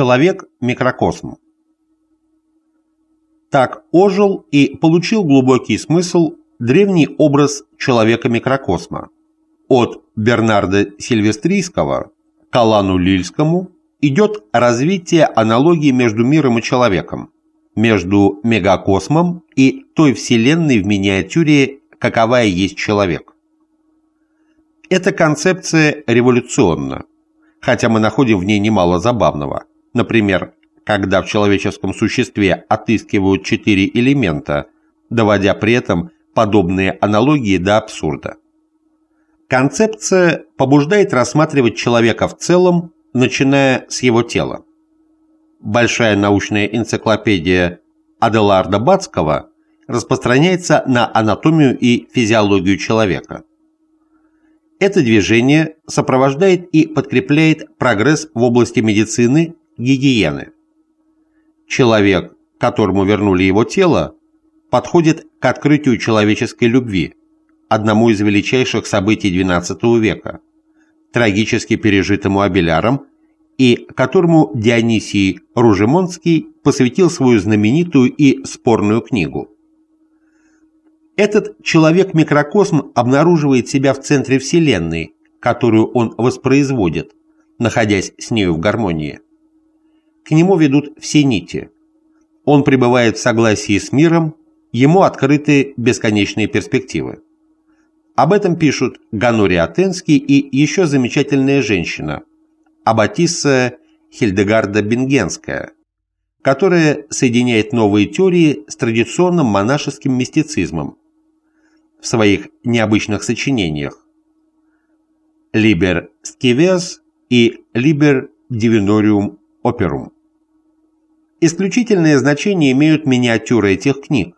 Человек-микрокосм. Так ожил и получил глубокий смысл древний образ человека-микрокосма от Бернарда Сильвестрийского к Алану Лильскому идет развитие аналогии между миром и человеком, между мегакосмом и той вселенной в миниатюре, каковая есть человек. Эта концепция революционна, хотя мы находим в ней немало забавного. Например, когда в человеческом существе отыскивают четыре элемента, доводя при этом подобные аналогии до абсурда. Концепция побуждает рассматривать человека в целом, начиная с его тела. Большая научная энциклопедия Аделарда Бацкого распространяется на анатомию и физиологию человека. Это движение сопровождает и подкрепляет прогресс в области медицины, гигиены. Человек, которому вернули его тело, подходит к открытию человеческой любви, одному из величайших событий XII века, трагически пережитому Абеляром, и которому Дионисий Ружемонский посвятил свою знаменитую и спорную книгу. Этот человек-микрокосм обнаруживает себя в центре Вселенной, которую он воспроизводит, находясь с нею в гармонии. К нему ведут все нити. Он пребывает в согласии с миром, ему открыты бесконечные перспективы. Об этом пишут Ганори Атенский и еще замечательная женщина, Аббатисса Хильдегарда Бенгенская, которая соединяет новые теории с традиционным монашеским мистицизмом в своих необычных сочинениях «Liber Scivias» и «Liber Divinorum Operum». Исключительное значение имеют миниатюры этих книг,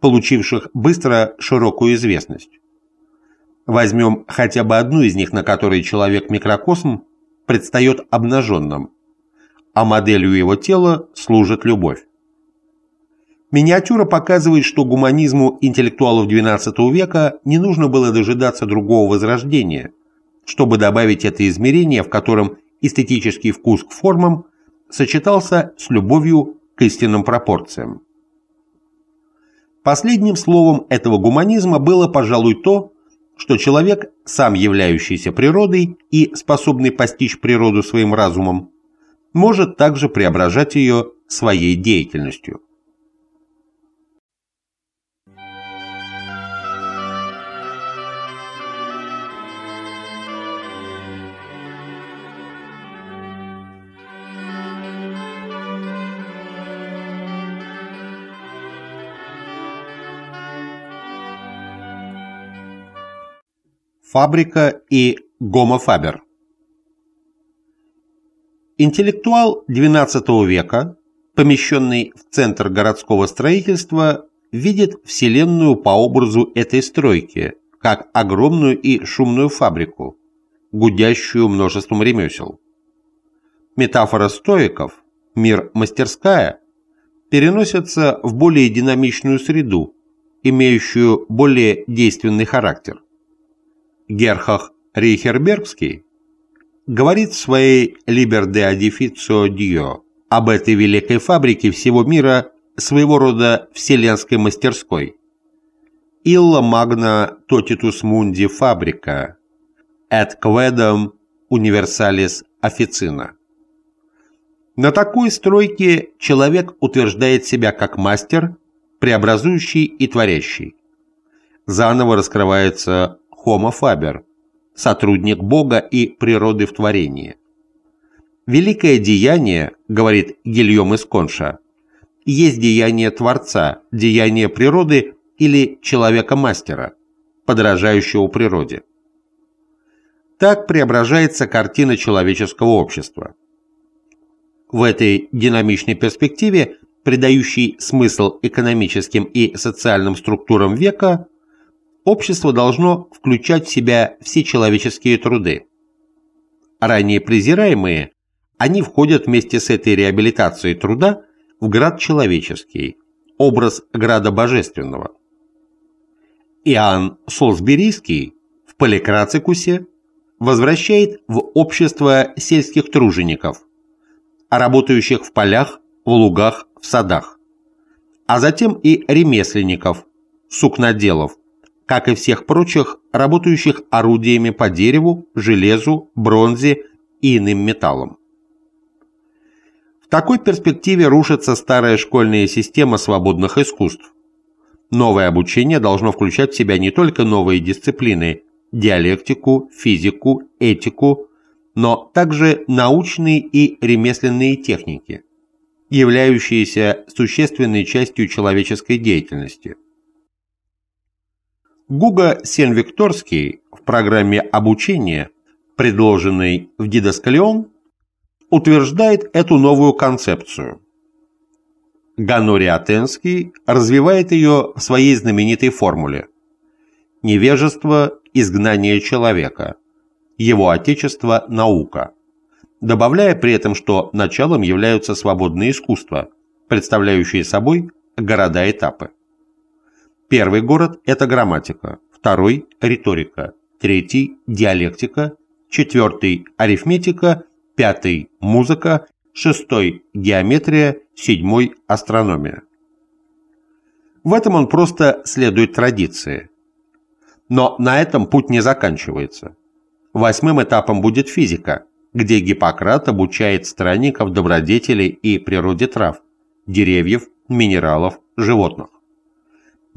получивших быстро широкую известность. Возьмем хотя бы одну из них, на которой человек-микрокосм предстает обнаженным, а моделью его тела служит любовь. Миниатюра показывает, что гуманизму интеллектуалов XII века не нужно было дожидаться другого возрождения, чтобы добавить это измерение, в котором эстетический вкус к формам сочетался с любовью к истинным пропорциям. Последним словом этого гуманизма было, пожалуй, то, что человек, сам являющийся природой и способный постичь природу своим разумом, может также преображать ее своей деятельностью. Фабрика и гомофабер. Интеллектуал XII века, помещенный в центр городского строительства, видит Вселенную по образу этой стройки, как огромную и шумную фабрику, гудящую множеством ремесел. Метафора стоиков «мир мастерская» переносится в более динамичную среду, имеющую более действенный характер. Герхах Рейхербергский говорит в своей «Liber de Adificio Dio» об этой великой фабрике всего мира своего рода вселенской мастерской. «Illa magna totitus mundi fabrica, et quedam universalis officina». На такой стройке человек утверждает себя как мастер, преобразующий и творящий. Заново раскрывается Homo Faber, сотрудник Бога и природы в творении. Великое деяние, говорит Гильем из Конша, есть деяние Творца, деяние природы или человека-мастера, подражающего природе. Так преображается картина человеческого общества. В этой динамичной перспективе, придающей смысл экономическим и социальным структурам века, общество должно включать в себя все человеческие труды. Ранее презираемые, они входят вместе с этой реабилитацией труда в град человеческий, образ града божественного. Иоанн Солсберийский в Поликрацикусе возвращает в общество сельских тружеников, работающих в полях, в лугах, в садах, а затем и ремесленников, сукноделов, как и всех прочих, работающих орудиями по дереву, железу, бронзе и иным металлам. В такой перспективе рушится старая школьная система свободных искусств. Новое обучение должно включать в себя не только новые дисциплины – диалектику, физику, этику, но также научные и ремесленные техники, являющиеся существенной частью человеческой деятельности – Гуга Сен-Викторский в программе обучения, предложенной в Дидаскалион, утверждает эту новую концепцию. Ганори Атенский развивает ее в своей знаменитой формуле «Невежество – изгнание человека, его отечество – наука», добавляя при этом, что началом являются свободные искусства, представляющие собой города-этапы. Первый город – это грамматика, второй – риторика, третий – диалектика, четвертый – арифметика, пятый – музыка, шестой – геометрия, седьмой – астрономия. В этом он просто следует традиции. Но на этом путь не заканчивается. Восьмым этапом будет физика, где Гиппократ обучает странников добродетели и природе трав, деревьев, минералов, животных.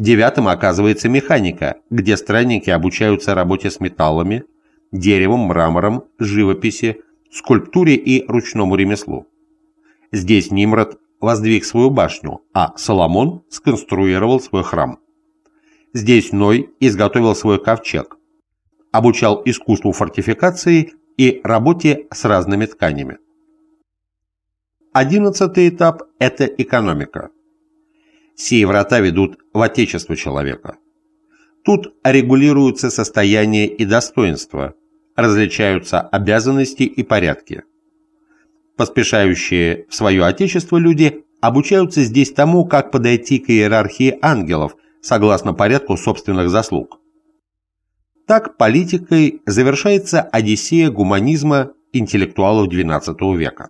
Девятым оказывается механика, где странники обучаются работе с металлами, деревом, мрамором, живописи, скульптуре и ручному ремеслу. Здесь Нимрод воздвиг свою башню, а Соломон сконструировал свой храм. Здесь Ной изготовил свой ковчег, обучал искусству фортификации и работе с разными тканями. Одиннадцатый этап – это экономика. Сие врата ведут в отечество человека. Тут регулируются состояние и достоинство, различаются обязанности и порядки. Поспешающие в свое отечество люди обучаются здесь тому, как подойти к иерархии ангелов, согласно порядку собственных заслуг. Так политикой завершается одиссея гуманизма интеллектуалов XII века.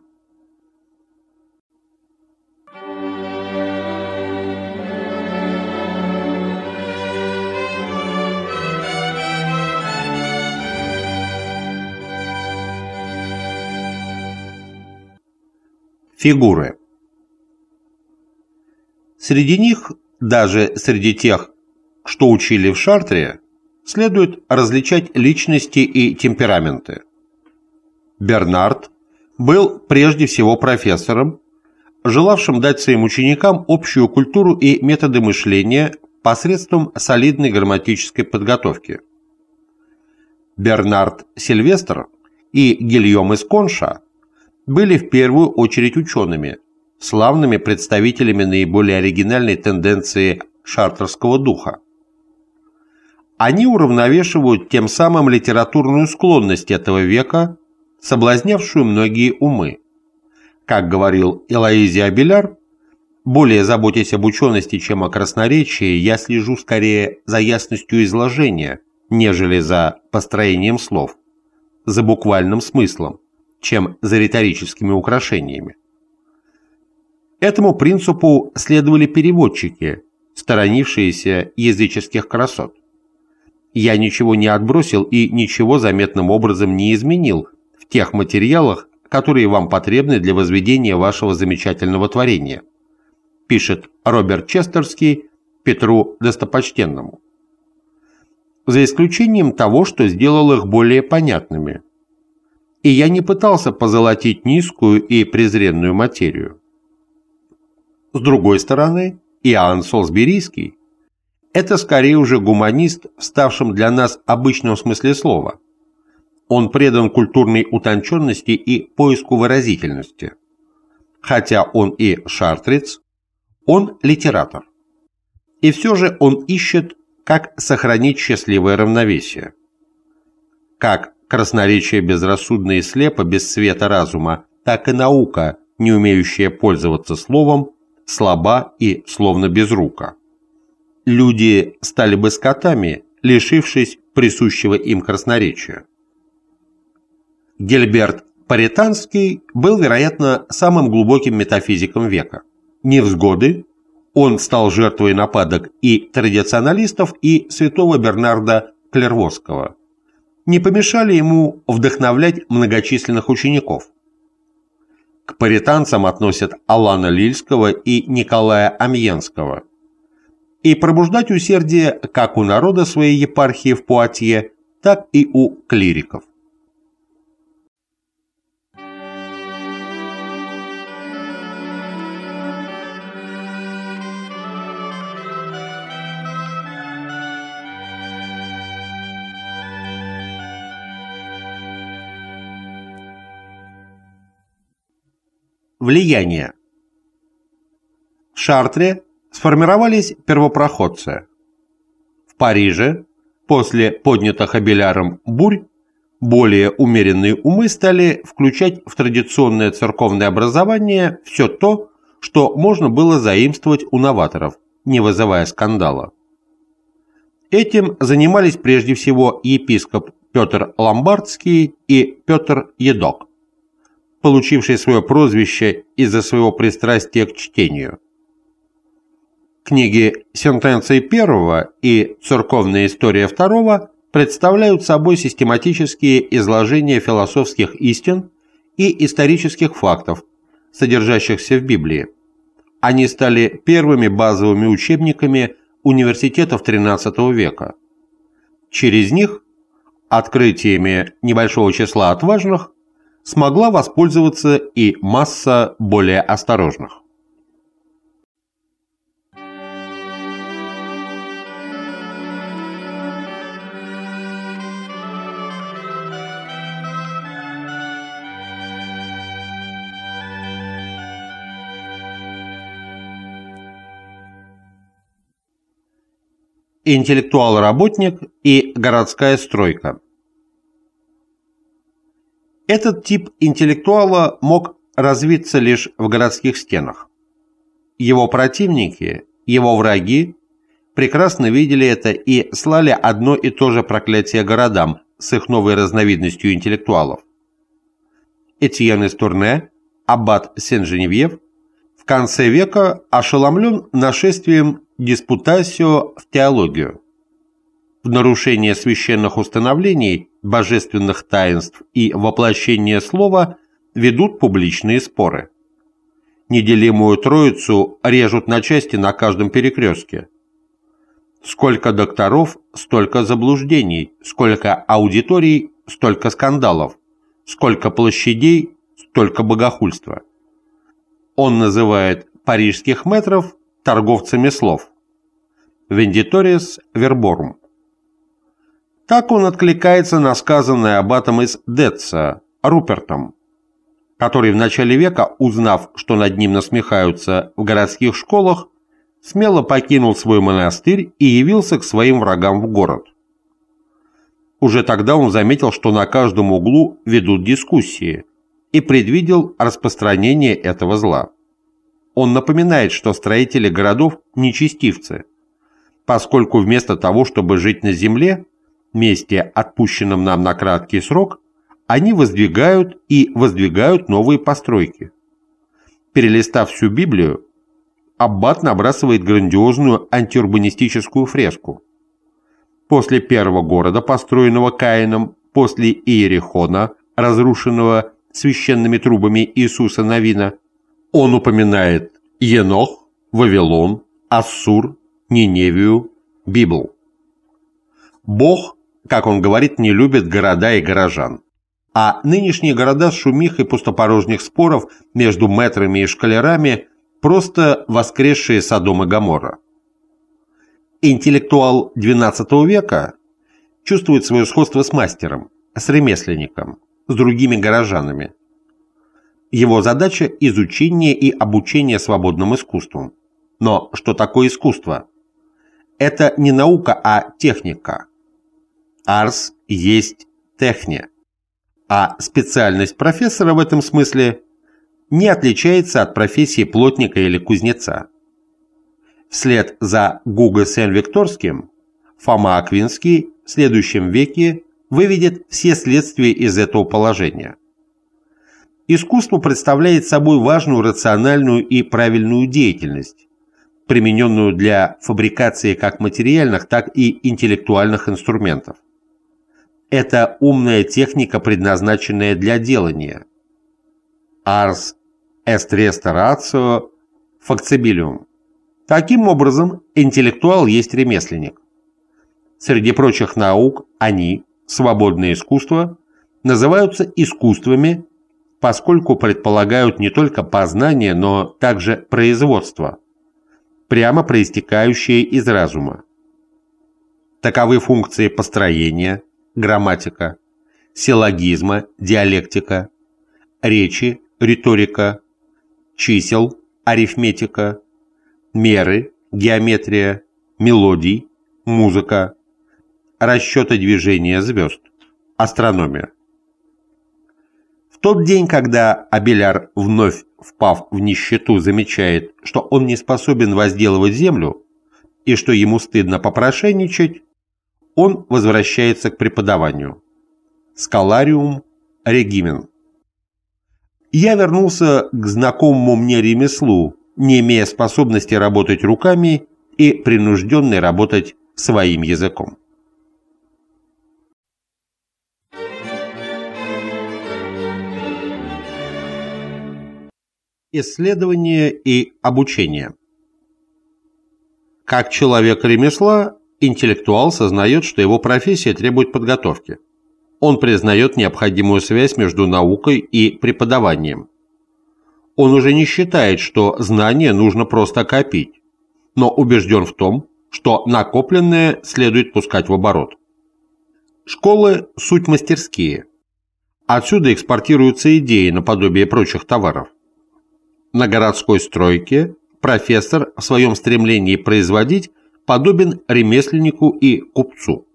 Фигуры. Среди них, даже среди тех, что учили в Шартре, следует различать личности и темпераменты. Бернард был прежде всего профессором, желавшим дать своим ученикам общую культуру и методы мышления посредством солидной грамматической подготовки. Бернард Сильвестр и Гильом из Конша были в первую очередь учеными, славными представителями наиболее оригинальной тенденции шартерского духа. Они уравновешивают тем самым литературную склонность этого века, соблазнявшую многие умы. Как говорил Элоизия Абеляр, более заботясь об учености, чем о красноречии, я слежу скорее за ясностью изложения, нежели за построением слов, за буквальным смыслом чем за риторическими украшениями. Этому принципу следовали переводчики, сторонившиеся языческих красот. Я ничего не отбросил и ничего заметным образом не изменил в тех материалах, которые вам потребны для возведения вашего замечательного творения, пишет Роберт Честерский Петру Достопочтенному. За исключением того, что сделал их более понятными – и я не пытался позолотить низкую и презренную материю. С другой стороны, Иоанн Солсберийский – это скорее уже гуманист, ставшим для нас обычным смысле слова. Он предан культурной утонченности и поиску выразительности. Хотя он и шартриц, он литератор. И все же он ищет, как сохранить счастливое равновесие. Как красноречие безрассудно и слепо, без света разума, так и наука, не умеющая пользоваться словом, слаба и словно безрука. Люди стали бы скотами, лишившись присущего им красноречия. Гельберт Паританский был, вероятно, самым глубоким метафизиком века. Невзгоды он стал жертвой нападок и традиционалистов, и святого Бернарда Клервосского. Не помешали ему вдохновлять многочисленных учеников. К паританцам относят Алана Лильского и Николая Амьенского. И пробуждать усердие как у народа своей епархии в Пуатье, так и у клириков. Влияние. В Шартре сформировались первопроходцы. В Париже, после поднятых Абеляром бурь, более умеренные умы стали включать в традиционное церковное образование все то, что можно было заимствовать у новаторов, не вызывая скандала. Этим занимались прежде всего епископ Петр Ломбардский и Петр Едок получивший свое прозвище из-за своего пристрастия к чтению. Книги «Сентенции первого» и «Церковная история второго» представляют собой систематические изложения философских истин и исторических фактов, содержащихся в Библии. Они стали первыми базовыми учебниками университетов XIII века. Через них, открытиями небольшого числа отважных, смогла воспользоваться и масса более осторожных. интеллектуал-работник и городская стройка. Этот тип интеллектуала мог развиться лишь в городских стенах. Его противники, его враги прекрасно видели это и слали одно и то же проклятие городам с их новой разновидностью интеллектуалов. Этьен из Турне, аббат Сен-Женевьев, в конце века ошеломлен нашествием диспутасио в теологию. В нарушение священных установлений божественных таинств и воплощения слова ведут публичные споры. Неделимую троицу режут на части на каждом перекрестке. Сколько докторов, столько заблуждений, сколько аудиторий, столько скандалов, сколько площадей, столько богохульства. Он называет парижских метров торговцами слов. Вендиторис верборум. Так он откликается на сказанное аббатом из Детца, Рупертом, который в начале века, узнав, что над ним насмехаются в городских школах, смело покинул свой монастырь и явился к своим врагам в город. Уже тогда он заметил, что на каждом углу ведут дискуссии, и предвидел распространение этого зла. Он напоминает, что строители городов – нечестивцы, поскольку вместо того, чтобы жить на земле, месте, отпущенном нам на краткий срок, они воздвигают и воздвигают новые постройки. Перелистав всю Библию, Аббат набрасывает грандиозную антиурбанистическую фреску. После первого города, построенного Каином, после Иерихона, разрушенного священными трубами Иисуса Навина, он упоминает Енох, Вавилон, Ассур, Ниневию, Библ. Бог как он говорит, не любит города и горожан. А нынешние города с шумихой пустопорожних споров между метрами и шкалерами просто воскресшие Содом и Гоморра. Интеллектуал XII века чувствует свое сходство с мастером, с ремесленником, с другими горожанами. Его задача – изучение и обучение свободным искусствам. Но что такое искусство? Это не наука, а техника – Арс есть техния, а специальность профессора в этом смысле не отличается от профессии плотника или кузнеца. Вслед за Гуго Сен-Викторским Фома Аквинский в следующем веке выведет все следствия из этого положения. искусство представляет собой важную рациональную и правильную деятельность, примененную для фабрикации как материальных, так и интеллектуальных инструментов. Это умная техника, предназначенная для делания. Ars est restauratio facibilium. Таким образом, интеллектуал есть ремесленник. Среди прочих наук они, свободное искусство, называются искусствами, поскольку предполагают не только познание, но также производство, прямо проистекающее из разума. Таковы функции построения, грамматика, силлогизма, диалектика, речи, риторика, чисел, арифметика, меры, геометрия, мелодий, музыка, расчеты движения звезд, астрономия. В тот день, когда Абеляр, вновь впав в нищету, замечает, что он не способен возделывать землю и что ему стыдно попрошайничать, он возвращается к преподаванию. Скалариум регимен. Я вернулся к знакомому мне ремеслу, не имея способности работать руками и принужденный работать своим языком. Исследование и обучение Как человек ремесла, интеллектуал сознает, что его профессия требует подготовки. Он признает необходимую связь между наукой и преподаванием. Он уже не считает, что знания нужно просто копить, но убежден в том, что накопленное следует пускать в оборот. Школы – суть мастерские. Отсюда экспортируются идеи наподобие прочих товаров. На городской стройке профессор в своем стремлении производить подобен ремесленнику и купцу.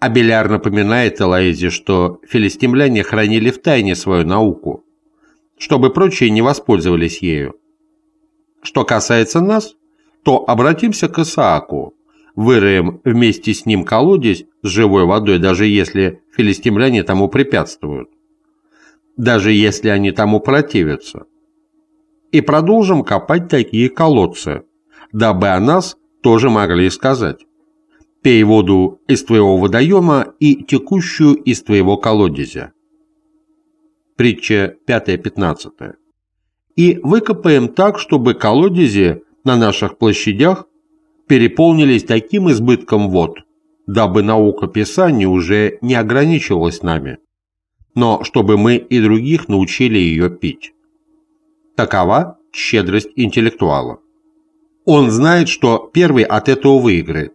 Абеляр напоминает Элоизе, что филистимляне хранили в тайне свою науку, чтобы прочие не воспользовались ею. Что касается нас, то обратимся к Исааку, выроем вместе с ним колодец с живой водой, даже если филистимляне тому препятствуют, даже если они тому противятся, и продолжим копать такие колодцы, дабы о нас тоже могли сказать пей воду из твоего водоема и текущую из твоего колодезя. Притча 5-15. И выкопаем так, чтобы колодези на наших площадях переполнились таким избытком вод, дабы наука Писания уже не ограничивалась нами, но чтобы мы и других научили ее пить. Такова щедрость интеллектуала. Он знает, что первый от этого выиграет,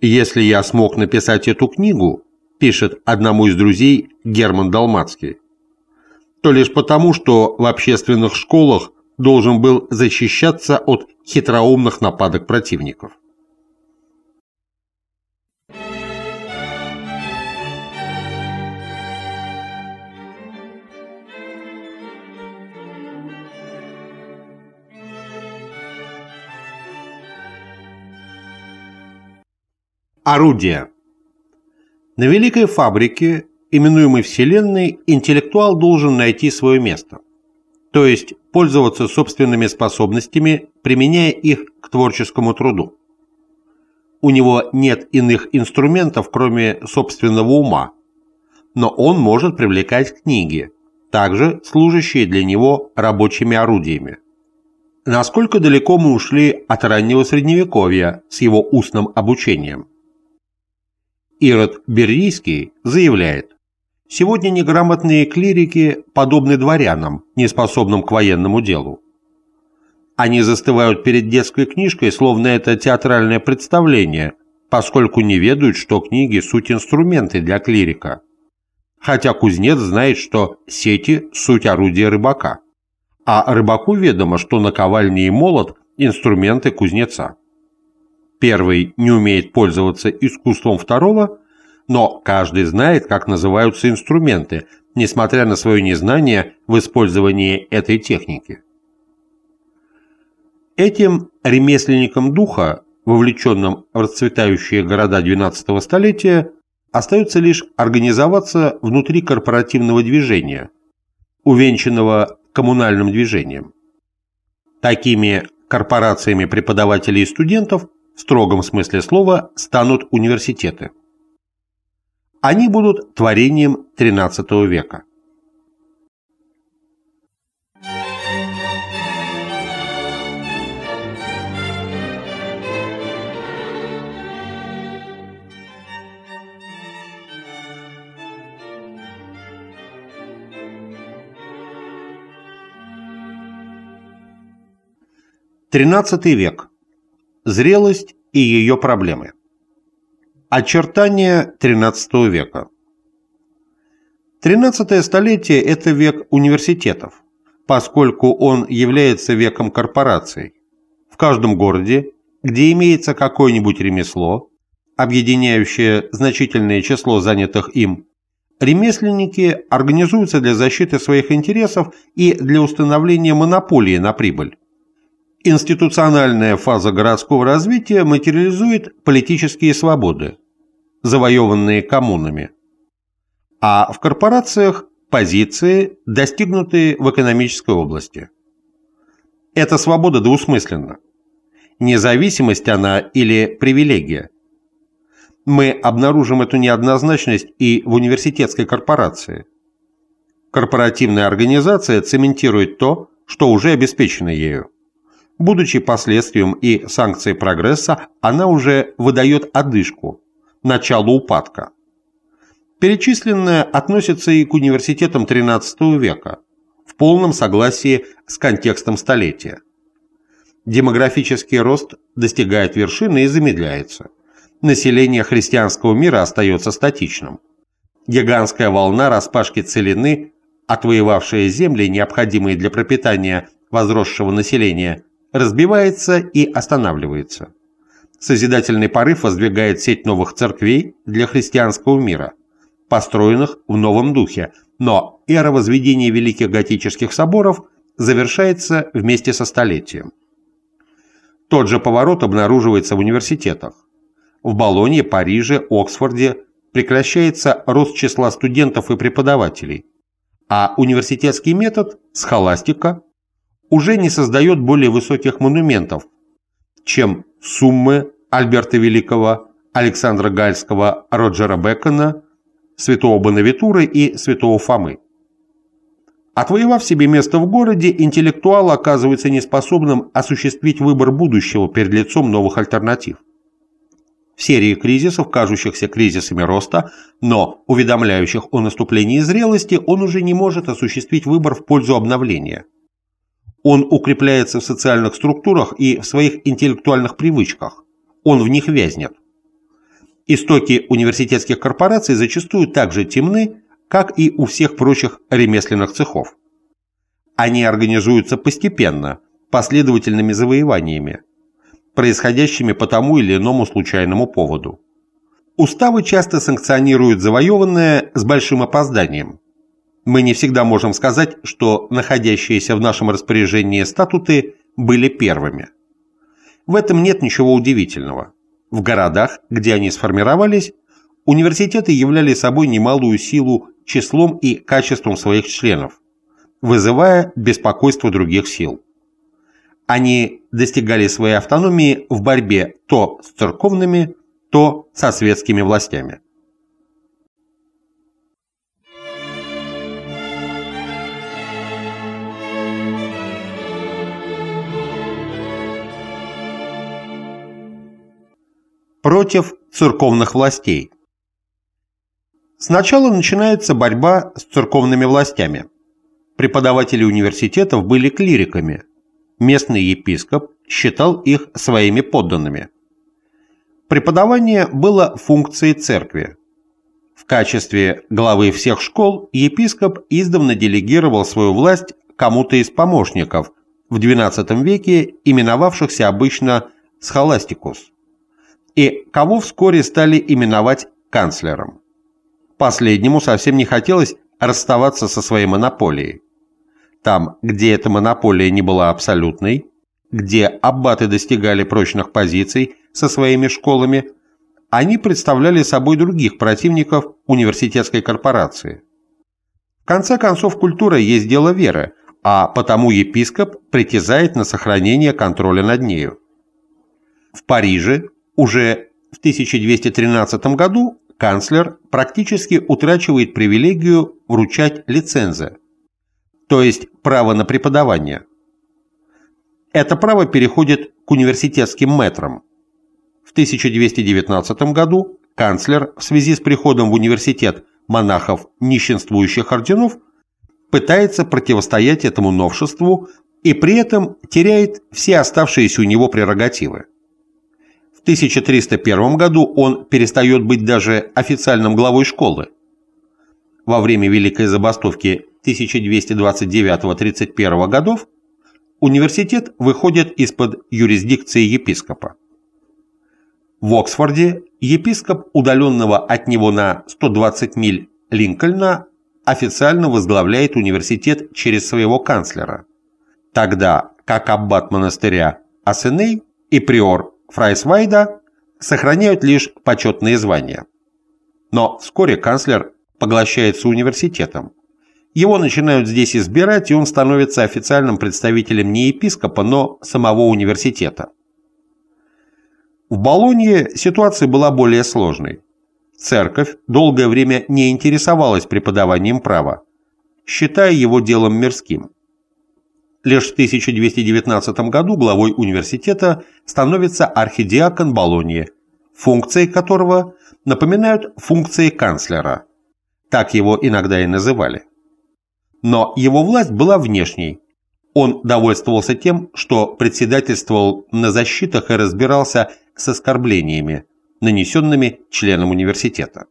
«Если я смог написать эту книгу», пишет одному из друзей Герман Далмацкий, то лишь потому, что в общественных школах должен был защищаться от хитроумных нападок противников. Орудия. На великой фабрике, именуемой Вселенной, интеллектуал должен найти свое место, то есть пользоваться собственными способностями, применяя их к творческому труду. У него нет иных инструментов, кроме собственного ума, но он может привлекать книги, также служащие для него рабочими орудиями. Насколько далеко мы ушли от раннего Средневековья с его устным обучением? Ирод Берийский заявляет, «Сегодня неграмотные клирики подобны дворянам, неспособным к военному делу. Они застывают перед детской книжкой, словно это театральное представление, поскольку не ведают, что книги – суть инструменты для клирика. Хотя кузнец знает, что сети – суть орудия рыбака. А рыбаку ведомо, что наковальня и молот – инструменты кузнеца. Первый не умеет пользоваться искусством второго, но каждый знает, как называются инструменты, несмотря на свое незнание в использовании этой техники. Этим ремесленникам духа, вовлеченным в расцветающие города XII столетия, остается лишь организоваться внутри корпоративного движения, увенчанного коммунальным движением. Такими корпорациями преподавателей и студентов в строгом смысле слова станут университеты. Они будут творением XIII века. XIII век. Зрелость и ее проблемы. Очертания XIII века. XIII столетие – это век университетов, поскольку он является веком корпораций. В каждом городе, где имеется какое-нибудь ремесло, объединяющее значительное число занятых им, ремесленники организуются для защиты своих интересов и для установления монополии на прибыль. Институциональная фаза городского развития материализует политические свободы, завоеванные коммунами, а в корпорациях – позиции, достигнутые в экономической области. Эта свобода двусмысленна. Независимость она или привилегия. Мы обнаружим эту неоднозначность и в университетской корпорации. Корпоративная организация цементирует то, что уже обеспечено ею. Будучи последствием и санкцией прогресса, она уже выдает одышку, начало упадка. Перечисленное относится и к университетам XIII века, в полном согласии с контекстом столетия. Демографический рост достигает вершины и замедляется. Население христианского мира остается статичным. Гигантская волна распашки целины, отвоевавшая земли, необходимые для пропитания возросшего населения, разбивается и останавливается. Созидательный порыв воздвигает сеть новых церквей для христианского мира, построенных в новом духе, но эра возведения великих готических соборов завершается вместе со столетием. Тот же поворот обнаруживается в университетах. В Болонье, Париже, Оксфорде прекращается рост числа студентов и преподавателей, а университетский метод – схоластика уже не создает более высоких монументов, чем суммы Альберта Великого, Александра Гальского, Роджера Бекона, святого Бонавитуры и святого Фомы. Отвоевав себе место в городе, интеллектуал оказывается неспособным осуществить выбор будущего перед лицом новых альтернатив. В серии кризисов, кажущихся кризисами роста, но уведомляющих о наступлении зрелости, он уже не может осуществить выбор в пользу обновления – он укрепляется в социальных структурах и в своих интеллектуальных привычках. Он в них вязнет. Истоки университетских корпораций зачастую так же темны, как и у всех прочих ремесленных цехов. Они организуются постепенно, последовательными завоеваниями, происходящими по тому или иному случайному поводу. Уставы часто санкционируют завоеванное с большим опозданием – мы не всегда можем сказать, что находящиеся в нашем распоряжении статуты были первыми. В этом нет ничего удивительного. В городах, где они сформировались, университеты являли собой немалую силу числом и качеством своих членов, вызывая беспокойство других сил. Они достигали своей автономии в борьбе то с церковными, то со светскими властями. Против церковных властей. Сначала начинается борьба с церковными властями. Преподаватели университетов были клириками. Местный епископ считал их своими подданными. Преподавание было функцией церкви. В качестве главы всех школ епископ издавна делегировал свою власть кому-то из помощников, в XII веке именовавшихся обычно схоластикус и кого вскоре стали именовать канцлером. Последнему совсем не хотелось расставаться со своей монополией. Там, где эта монополия не была абсолютной, где аббаты достигали прочных позиций со своими школами, они представляли собой других противников университетской корпорации. конце концов, культура есть дело веры, а потому епископ притязает на сохранение контроля над нею. В Париже уже в 1213 году канцлер практически утрачивает привилегию вручать лицензы, то есть право на преподавание. Это право переходит к университетским мэтрам. В 1219 году канцлер в связи с приходом в университет монахов нищенствующих орденов пытается противостоять этому новшеству и при этом теряет все оставшиеся у него прерогативы. В 1301 году он перестает быть даже официальным главой школы. Во время Великой забастовки 1229-31 годов университет выходит из-под юрисдикции епископа. В Оксфорде епископ удаленного от него на 120 миль Линкольна официально возглавляет университет через своего канцлера, тогда как аббат монастыря Асеней и приор Фрайсвайда сохраняют лишь почетные звания. Но вскоре канцлер поглощается университетом. Его начинают здесь избирать, и он становится официальным представителем не епископа, но самого университета. В Болонье ситуация была более сложной. Церковь долгое время не интересовалась преподаванием права, считая его делом мирским. Лишь в 1219 году главой университета становится архидиакон Болоньи, функции которого напоминают функции канцлера. Так его иногда и называли. Но его власть была внешней. Он довольствовался тем, что председательствовал на защитах и разбирался с оскорблениями, нанесенными членам университета.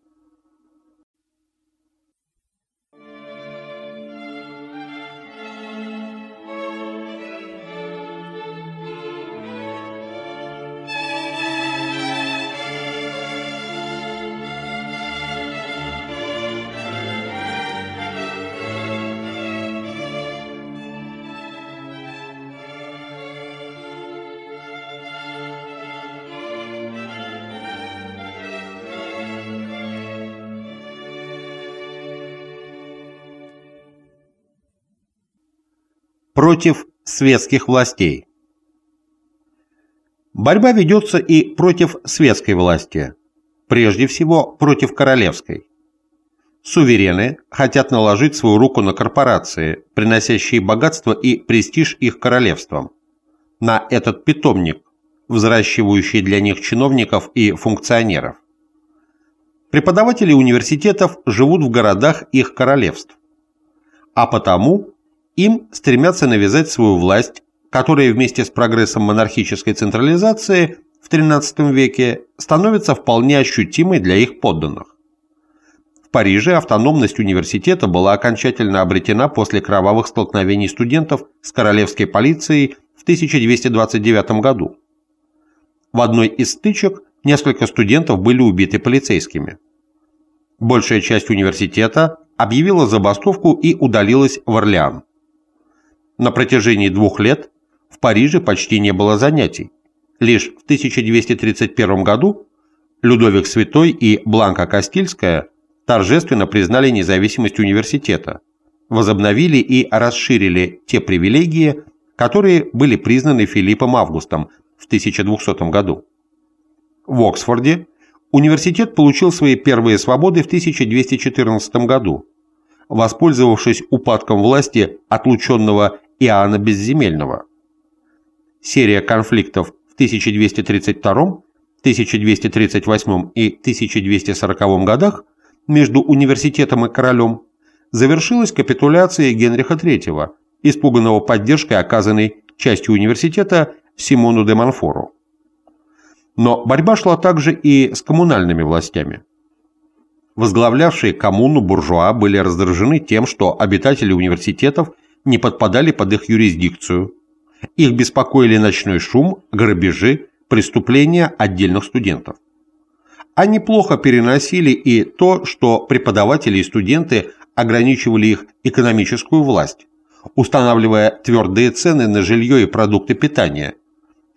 Против светских властей. Борьба ведется и против светской власти, прежде всего против королевской. Суверены хотят наложить свою руку на корпорации, приносящие богатство и престиж их королевствам, на этот питомник, взращивающий для них чиновников и функционеров. Преподаватели университетов живут в городах их королевств, а потому им стремятся навязать свою власть, которая вместе с прогрессом монархической централизации в XIII веке становится вполне ощутимой для их подданных. В Париже автономность университета была окончательно обретена после кровавых столкновений студентов с королевской полицией в 1229 году. В одной из стычек несколько студентов были убиты полицейскими. Большая часть университета объявила забастовку и удалилась в Орлеан. На протяжении двух лет в Париже почти не было занятий. Лишь в 1231 году Людовик Святой и Бланка Кастильская торжественно признали независимость университета, возобновили и расширили те привилегии, которые были признаны Филиппом Августом в 1200 году. В Оксфорде университет получил свои первые свободы в 1214 году, воспользовавшись упадком власти отлученного Иоанна Безземельного. Серия конфликтов в 1232, 1238 и 1240 годах между университетом и королем завершилась капитуляцией Генриха III, испуганного поддержкой, оказанной частью университета Симону де Монфору. Но борьба шла также и с коммунальными властями. Возглавлявшие коммуну буржуа были раздражены тем, что обитатели университетов – не подпадали под их юрисдикцию. Их беспокоили ночной шум, грабежи, преступления отдельных студентов. Они плохо переносили и то, что преподаватели и студенты ограничивали их экономическую власть, устанавливая твердые цены на жилье и продукты питания,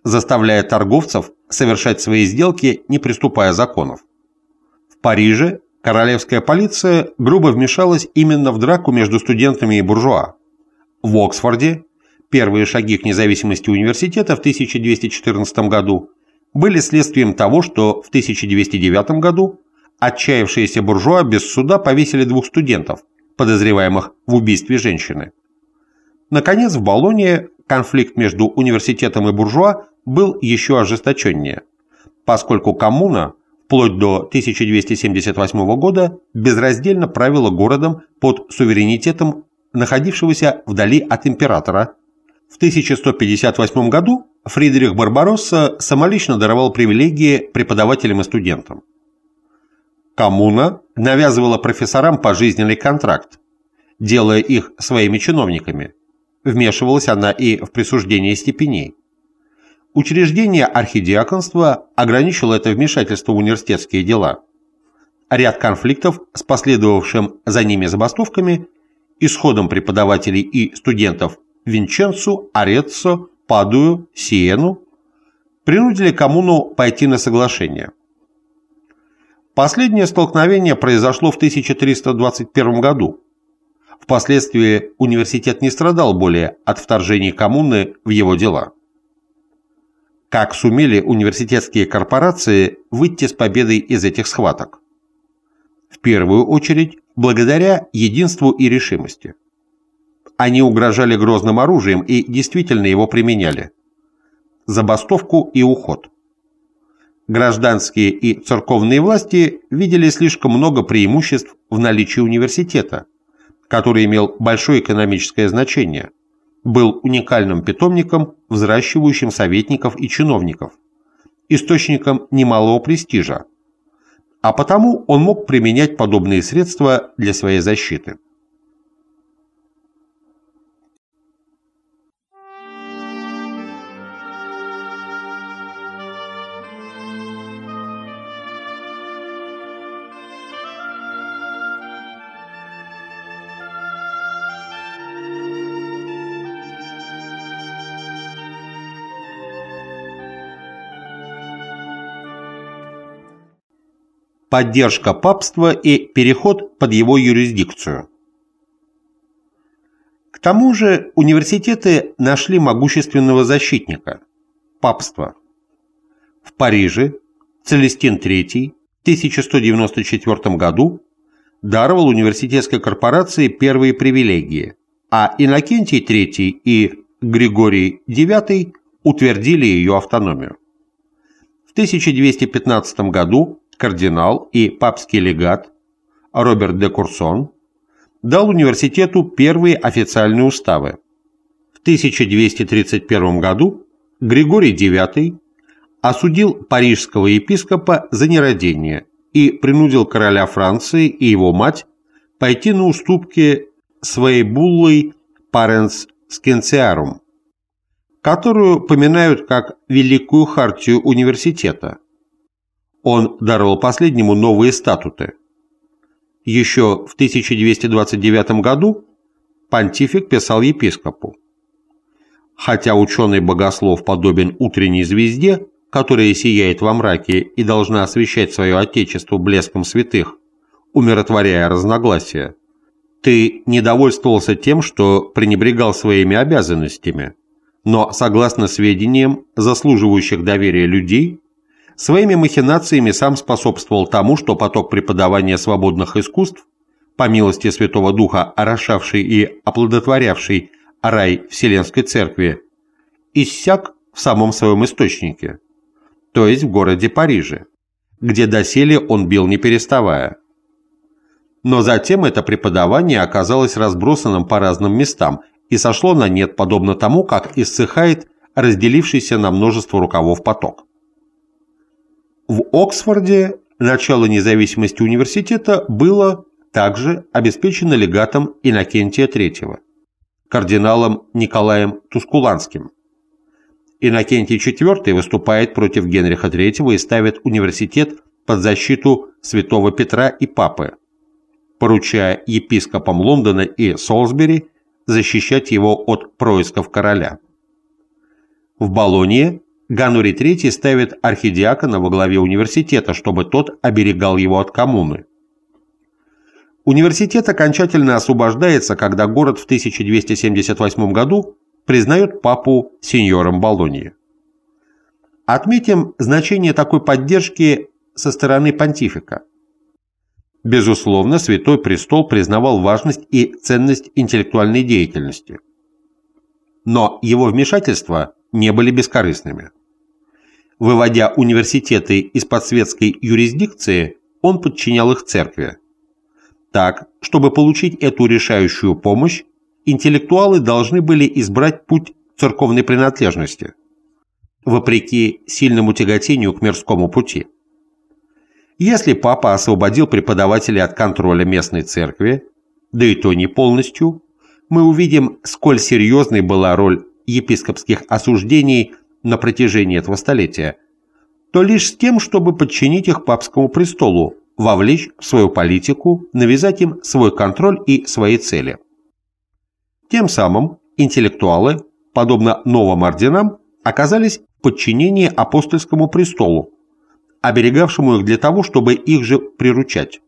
заставляя торговцев совершать свои сделки, не приступая законов. В Париже королевская полиция грубо вмешалась именно в драку между студентами и буржуа. В Оксфорде первые шаги к независимости университета в 1214 году были следствием того, что в 1209 году отчаявшиеся буржуа без суда повесили двух студентов, подозреваемых в убийстве женщины. Наконец, в Болонье конфликт между университетом и буржуа был еще ожесточеннее, поскольку коммуна вплоть до 1278 года безраздельно правила городом под суверенитетом находившегося вдали от императора. В 1158 году Фридрих Барбаросса самолично даровал привилегии преподавателям и студентам. Коммуна навязывала профессорам пожизненный контракт, делая их своими чиновниками. Вмешивалась она и в присуждение степеней. Учреждение архидиаконства ограничило это вмешательство в университетские дела. Ряд конфликтов с последовавшим за ними забастовками, исходом преподавателей и студентов Винченцу, Ореццо, Падую, Сиену принудили коммуну пойти на соглашение. Последнее столкновение произошло в 1321 году. Впоследствии университет не страдал более от вторжений коммуны в его дела. Как сумели университетские корпорации выйти с победой из этих схваток? В первую очередь, благодаря единству и решимости. Они угрожали грозным оружием и действительно его применяли. Забастовку и уход. Гражданские и церковные власти видели слишком много преимуществ в наличии университета, который имел большое экономическое значение – был уникальным питомником, взращивающим советников и чиновников, источником немалого престижа, а потому он мог применять подобные средства для своей защиты. Поддержка папства и переход под его юрисдикцию. К тому же университеты нашли могущественного защитника – папство. В Париже Целестин III в 1194 году даровал университетской корпорации первые привилегии, а Иннокентий III и Григорий IX утвердили ее автономию. В 1215 году кардинал и папский легат Роберт де Курсон дал университету первые официальные уставы. В 1231 году Григорий IX осудил парижского епископа за нерадение и принудил короля Франции и его мать пойти на уступки своей буллой «Parens Scientiarum», которую поминают как Великую Хартию университета, он даровал последнему новые статуты. Еще в 1229 году понтифик писал епископу. Хотя ученый-богослов подобен утренней звезде, которая сияет во мраке и должна освещать свое отечество блеском святых, умиротворяя разногласия, ты недовольствовался тем, что пренебрегал своими обязанностями, но, согласно сведениям заслуживающих доверия людей, Своими махинациями сам способствовал тому, что поток преподавания свободных искусств, по милости Святого Духа орошавший и оплодотворявший рай Вселенской Церкви, иссяк в самом своем источнике, то есть в городе Париже, где доселе он бил не переставая. Но затем это преподавание оказалось разбросанным по разным местам и сошло на нет, подобно тому, как иссыхает разделившийся на множество рукавов поток. В Оксфорде начало независимости университета было также обеспечено легатом Иннокентия III, кардиналом Николаем Тускуланским. Иннокентий IV выступает против Генриха III и ставит университет под защиту святого Петра и Папы, поручая епископам Лондона и Солсбери защищать его от происков короля. В Болонье Ганури III ставит архидиакона во главе университета, чтобы тот оберегал его от коммуны. Университет окончательно освобождается, когда город в 1278 году признает папу сеньором Болоньи. Отметим значение такой поддержки со стороны понтифика. Безусловно, Святой Престол признавал важность и ценность интеллектуальной деятельности. Но его вмешательства не были бескорыстными. Выводя университеты из-под светской юрисдикции, он подчинял их церкви. Так, чтобы получить эту решающую помощь, интеллектуалы должны были избрать путь церковной принадлежности, вопреки сильному тяготению к мирскому пути. Если папа освободил преподавателей от контроля местной церкви, да и то не полностью, мы увидим, сколь серьезной была роль епископских осуждений на протяжении этого столетия, то лишь с тем, чтобы подчинить их папскому престолу, вовлечь в свою политику, навязать им свой контроль и свои цели. Тем самым интеллектуалы, подобно новым орденам, оказались в подчинении апостольскому престолу, оберегавшему их для того, чтобы их же приручать.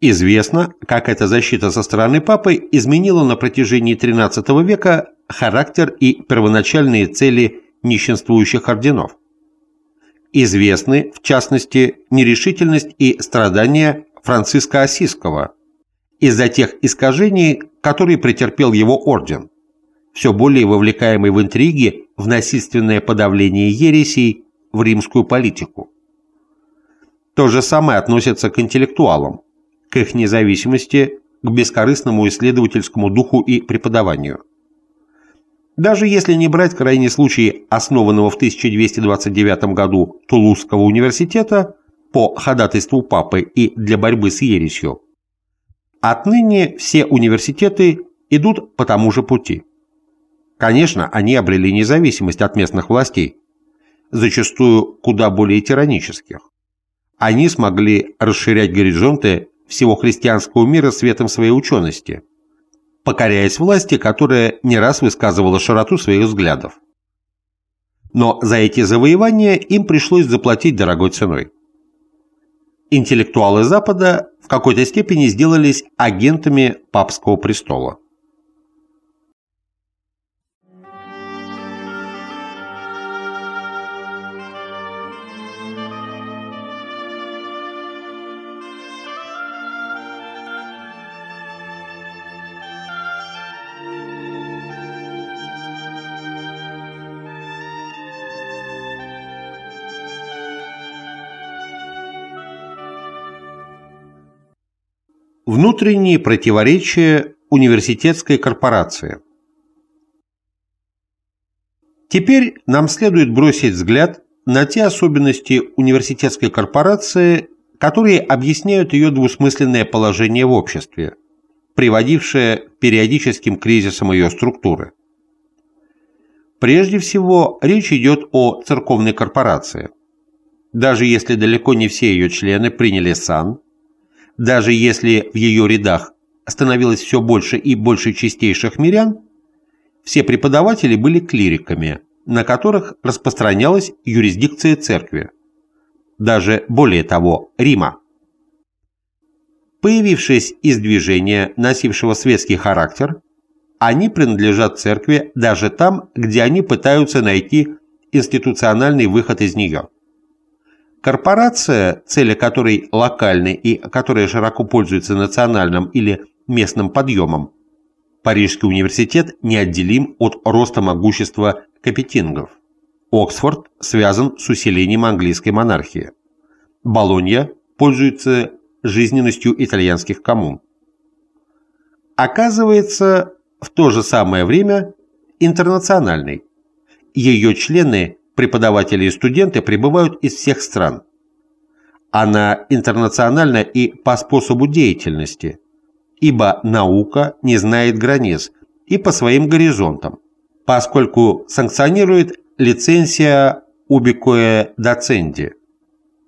Известно, как эта защита со стороны папы изменила на протяжении XIII века характер и первоначальные цели нищенствующих орденов. Известны, в частности, нерешительность и страдания Франциска Осиского из-за тех искажений, которые претерпел его орден, все более вовлекаемый в интриги, в насильственное подавление ересей, в римскую политику. То же самое относится к интеллектуалам, к их независимости, к бескорыстному исследовательскому духу и преподаванию. Даже если не брать крайний случай основанного в 1229 году Тулузского университета по ходатайству папы и для борьбы с ересью, отныне все университеты идут по тому же пути. Конечно, они обрели независимость от местных властей, зачастую куда более тиранических они смогли расширять горизонты всего христианского мира светом своей учености, покоряясь власти, которая не раз высказывала широту своих взглядов. Но за эти завоевания им пришлось заплатить дорогой ценой. Интеллектуалы Запада в какой-то степени сделались агентами папского престола. Внутренние противоречия университетской корпорации Теперь нам следует бросить взгляд на те особенности университетской корпорации, которые объясняют ее двусмысленное положение в обществе, приводившее к периодическим кризисам ее структуры. Прежде всего, речь идет о церковной корпорации. Даже если далеко не все ее члены приняли сан – даже если в ее рядах становилось все больше и больше чистейших мирян, все преподаватели были клириками, на которых распространялась юрисдикция церкви, даже более того, Рима. Появившись из движения, носившего светский характер, они принадлежат церкви даже там, где они пытаются найти институциональный выход из нее. Корпорация, цели которой локальны и которая широко пользуется национальным или местным подъемом, Парижский университет неотделим от роста могущества капетингов. Оксфорд связан с усилением английской монархии. Болонья пользуется жизненностью итальянских коммун. Оказывается, в то же самое время интернациональной. Ее члены преподаватели и студенты прибывают из всех стран. Она интернациональна и по способу деятельности, ибо наука не знает границ и по своим горизонтам, поскольку санкционирует лицензия убикое доценди,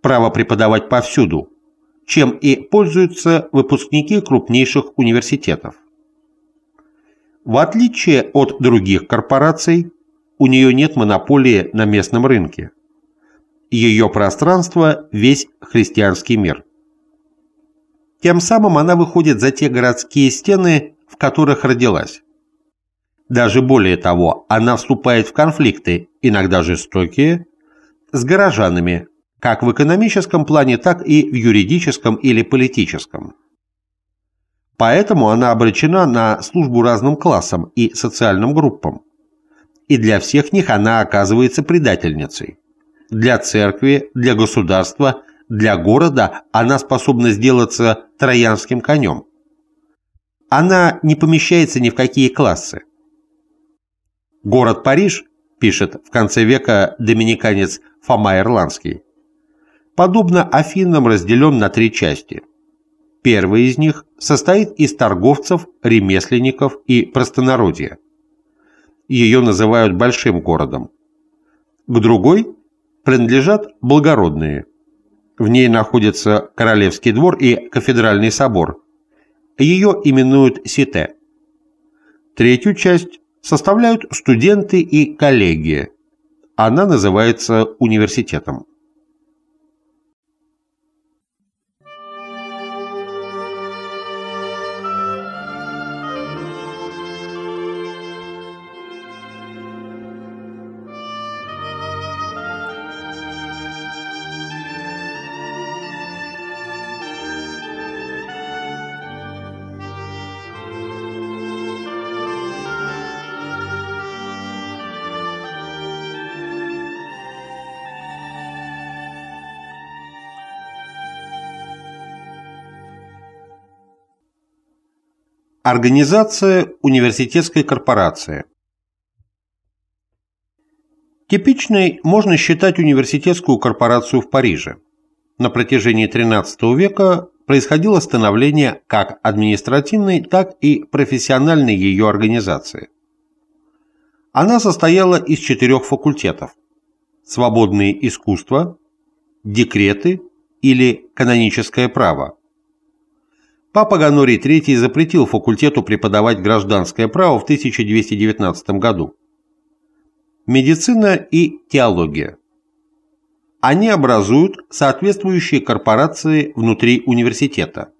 право преподавать повсюду, чем и пользуются выпускники крупнейших университетов. В отличие от других корпораций, у нее нет монополии на местном рынке. Ее пространство – весь христианский мир. Тем самым она выходит за те городские стены, в которых родилась. Даже более того, она вступает в конфликты, иногда жестокие, с горожанами, как в экономическом плане, так и в юридическом или политическом. Поэтому она обречена на службу разным классам и социальным группам. И для всех них она оказывается предательницей. Для церкви, для государства, для города она способна сделаться троянским конем. Она не помещается ни в какие классы. Город Париж, пишет в конце века доминиканец Фома Ирландский, подобно Афинам разделен на три части. Первая из них состоит из торговцев, ремесленников и простонародья. Ее называют большим городом. К другой принадлежат благородные. В ней находится Королевский двор и Кафедральный собор. Ее именуют Сите. Третью часть составляют студенты и коллегия. Она называется университетом. Организация университетской корпорации Типичной можно считать университетскую корпорацию в Париже. На протяжении XIII века происходило становление как административной, так и профессиональной ее организации. Она состояла из четырех факультетов – свободные искусства, декреты или каноническое право – Папа Ганорий III запретил факультету преподавать гражданское право в 1219 году. Медицина и теология. Они образуют соответствующие корпорации внутри университета.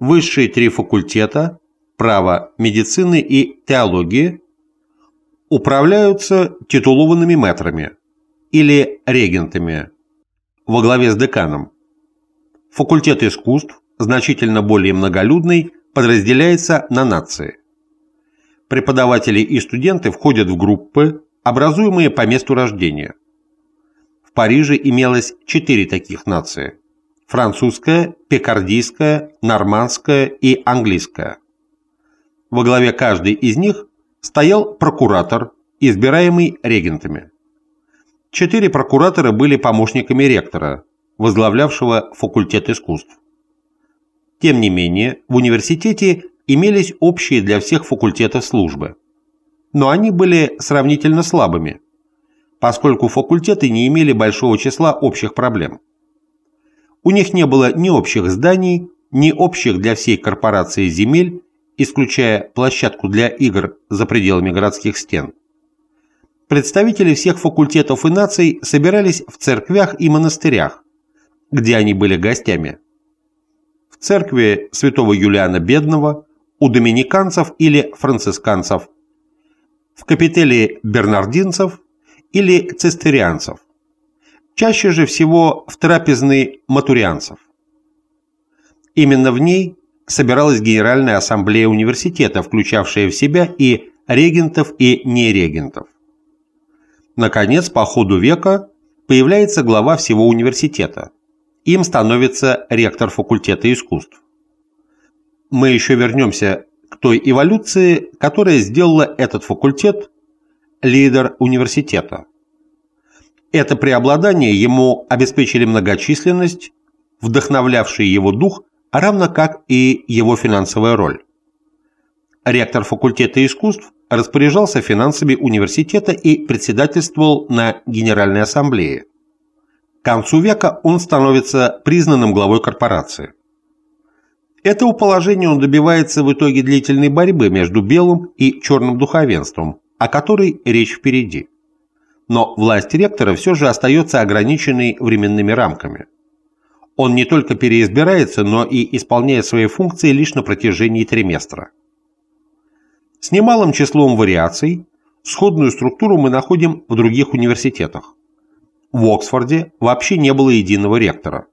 Высшие три факультета – право, медицины и теологии – управляются титулованными метрами или регентами во главе с деканом. Факультет искусств значительно более многолюдный, подразделяется на нации. Преподаватели и студенты входят в группы, образуемые по месту рождения. В Париже имелось четыре таких нации – французская, пикардийская, нормандская и английская. Во главе каждой из них стоял прокуратор, избираемый регентами. Четыре прокуратора были помощниками ректора, возглавлявшего факультет искусств. Тем не менее, в университете имелись общие для всех факультетов службы. Но они были сравнительно слабыми, поскольку факультеты не имели большого числа общих проблем. У них не было ни общих зданий, ни общих для всей корпорации земель, исключая площадку для игр за пределами городских стен. Представители всех факультетов и наций собирались в церквях и монастырях, где они были гостями церкви святого Юлиана Бедного, у доминиканцев или францисканцев, в капителе бернардинцев или цистерианцев, чаще же всего в трапезной матурианцев. Именно в ней собиралась Генеральная ассамблея университета, включавшая в себя и регентов, и нерегентов. Наконец, по ходу века появляется глава всего университета – им становится ректор факультета искусств. Мы еще вернемся к той эволюции, которая сделала этот факультет лидер университета. Это преобладание ему обеспечили многочисленность, вдохновлявший его дух, равно как и его финансовая роль. Ректор факультета искусств распоряжался финансами университета и председательствовал на Генеральной ассамблее. К концу века он становится признанным главой корпорации. Этого положения он добивается в итоге длительной борьбы между белым и черным духовенством, о которой речь впереди. Но власть ректора все же остается ограниченной временными рамками. он не только переизбирается, но и исполняет свои функции лишь на протяжении триместра. С немалым числом вариаций сходную структуру мы находим в других университетах. В Оксфорде вообще не было единого ректора.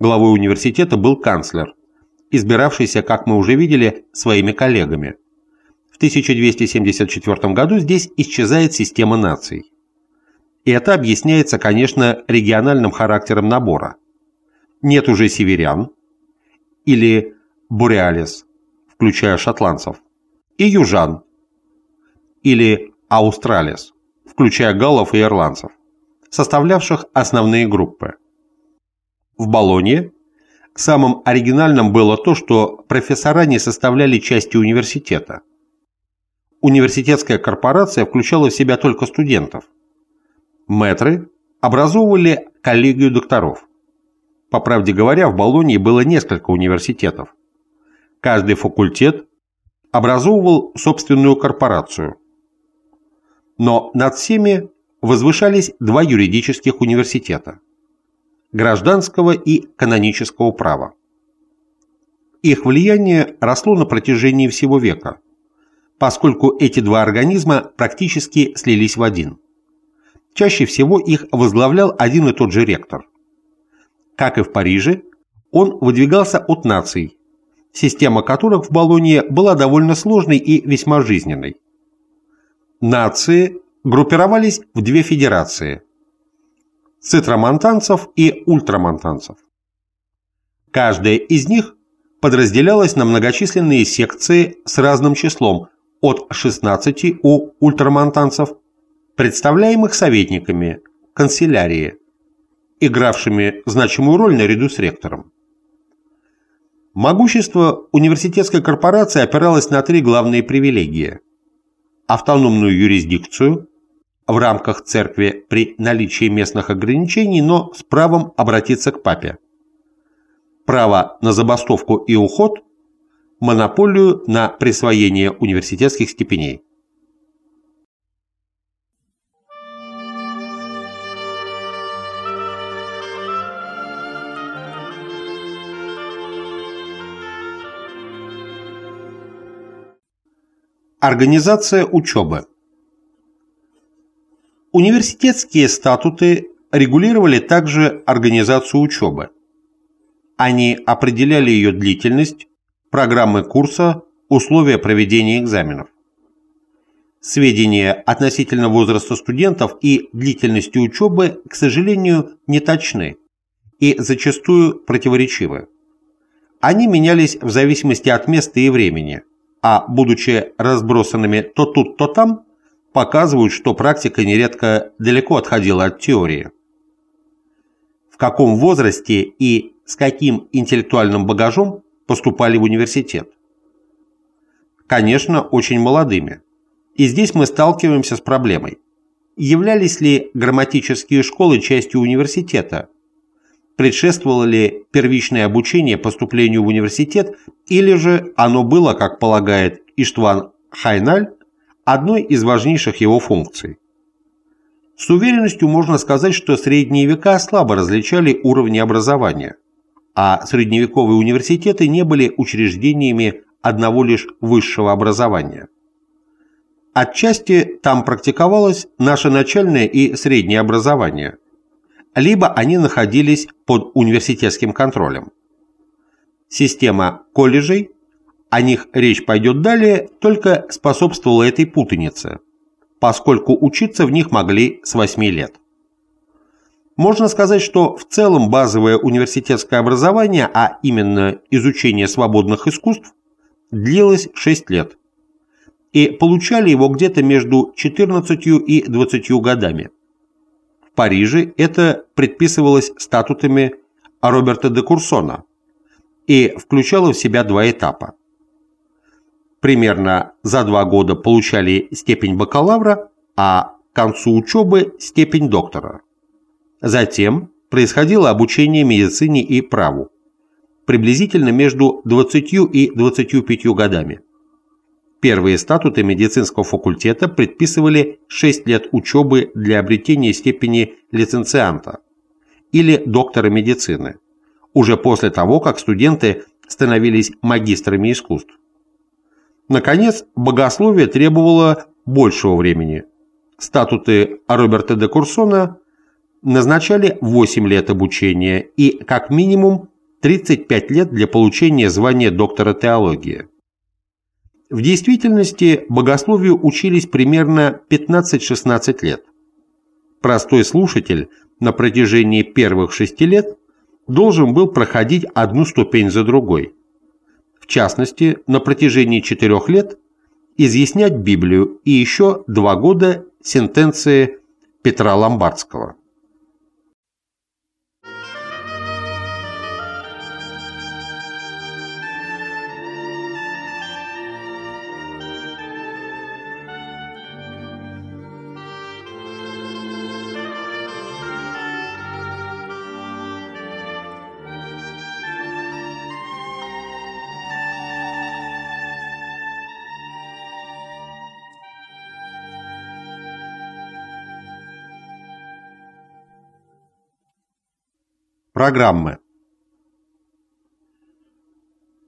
Главой университета был канцлер, избиравшийся, как мы уже видели, своими коллегами. В 1274 году здесь исчезает система наций. И это объясняется, конечно, региональным характером набора. Нет уже северян или буреалис, включая шотландцев, и южан или аустралис, включая галлов и ирландцев, составлявших основные группы. В Болонье самым оригинальным было то, что профессора не составляли части университета. Университетская корпорация включала в себя только студентов. Мэтры образовывали коллегию докторов. По правде говоря, в Болонии было несколько университетов. Каждый факультет образовывал собственную корпорацию. Но над всеми возвышались два юридических университета – гражданского и канонического права. Их влияние росло на протяжении всего века, поскольку эти два организма практически слились в один. Чаще всего их возглавлял один и тот же ректор – как и в Париже, он выдвигался от наций, система которых в Болонье была довольно сложной и весьма жизненной. Нации группировались в две федерации – цитромонтанцев и ультрамонтанцев. Каждая из них подразделялась на многочисленные секции с разным числом от 16 у ультрамонтанцев, представляемых советниками, канцелярии – игравшими значимую роль наряду с ректором. Могущество университетской корпорации опиралось на три главные привилегии. Автономную юрисдикцию в рамках церкви при наличии местных ограничений, но с правом обратиться к папе. Право на забастовку и уход, монополию на присвоение университетских степеней. Организация учебы Университетские статуты регулировали также организацию учебы. Они определяли ее длительность, программы курса, условия проведения экзаменов. Сведения относительно возраста студентов и длительности учебы, к сожалению, не точны и зачастую противоречивы. Они менялись в зависимости от места и времени – а будучи разбросанными то тут, то там, показывают, что практика нередко далеко отходила от теории. В каком возрасте и с каким интеллектуальным багажом поступали в университет? Конечно, очень молодыми. И здесь мы сталкиваемся с проблемой. Являлись ли грамматические школы частью университета, предшествовало ли первичное обучение поступлению в университет, или же оно было, как полагает Иштван Хайналь, одной из важнейших его функций. С уверенностью можно сказать, что средние века слабо различали уровни образования, а средневековые университеты не были учреждениями одного лишь высшего образования. Отчасти там практиковалось наше начальное и среднее образование – либо они находились под университетским контролем. Система колледжей, о них речь пойдет далее, только способствовала этой путанице, поскольку учиться в них могли с 8 лет. Можно сказать, что в целом базовое университетское образование, а именно изучение свободных искусств, длилось 6 лет, и получали его где-то между 14 и 20 годами. Париже это предписывалось статутами Роберта де Курсона и включало в себя два этапа. Примерно за два года получали степень бакалавра, а к концу учебы – степень доктора. Затем происходило обучение медицине и праву, приблизительно между 20 и 25 годами. Первые статуты медицинского факультета предписывали 6 лет учебы для обретения степени лицензианта или доктора медицины, уже после того, как студенты становились магистрами искусств. Наконец, богословие требовало большего времени. Статуты Роберта де Курсона назначали 8 лет обучения и, как минимум, 35 лет для получения звания доктора теологии. В действительности богословию учились примерно 15-16 лет. Простой слушатель на протяжении первых шести лет должен был проходить одну ступень за другой. Частности, на протяжении четырех лет изъяснять Библию и еще два года сентенции Петра Ломбардского. Программы.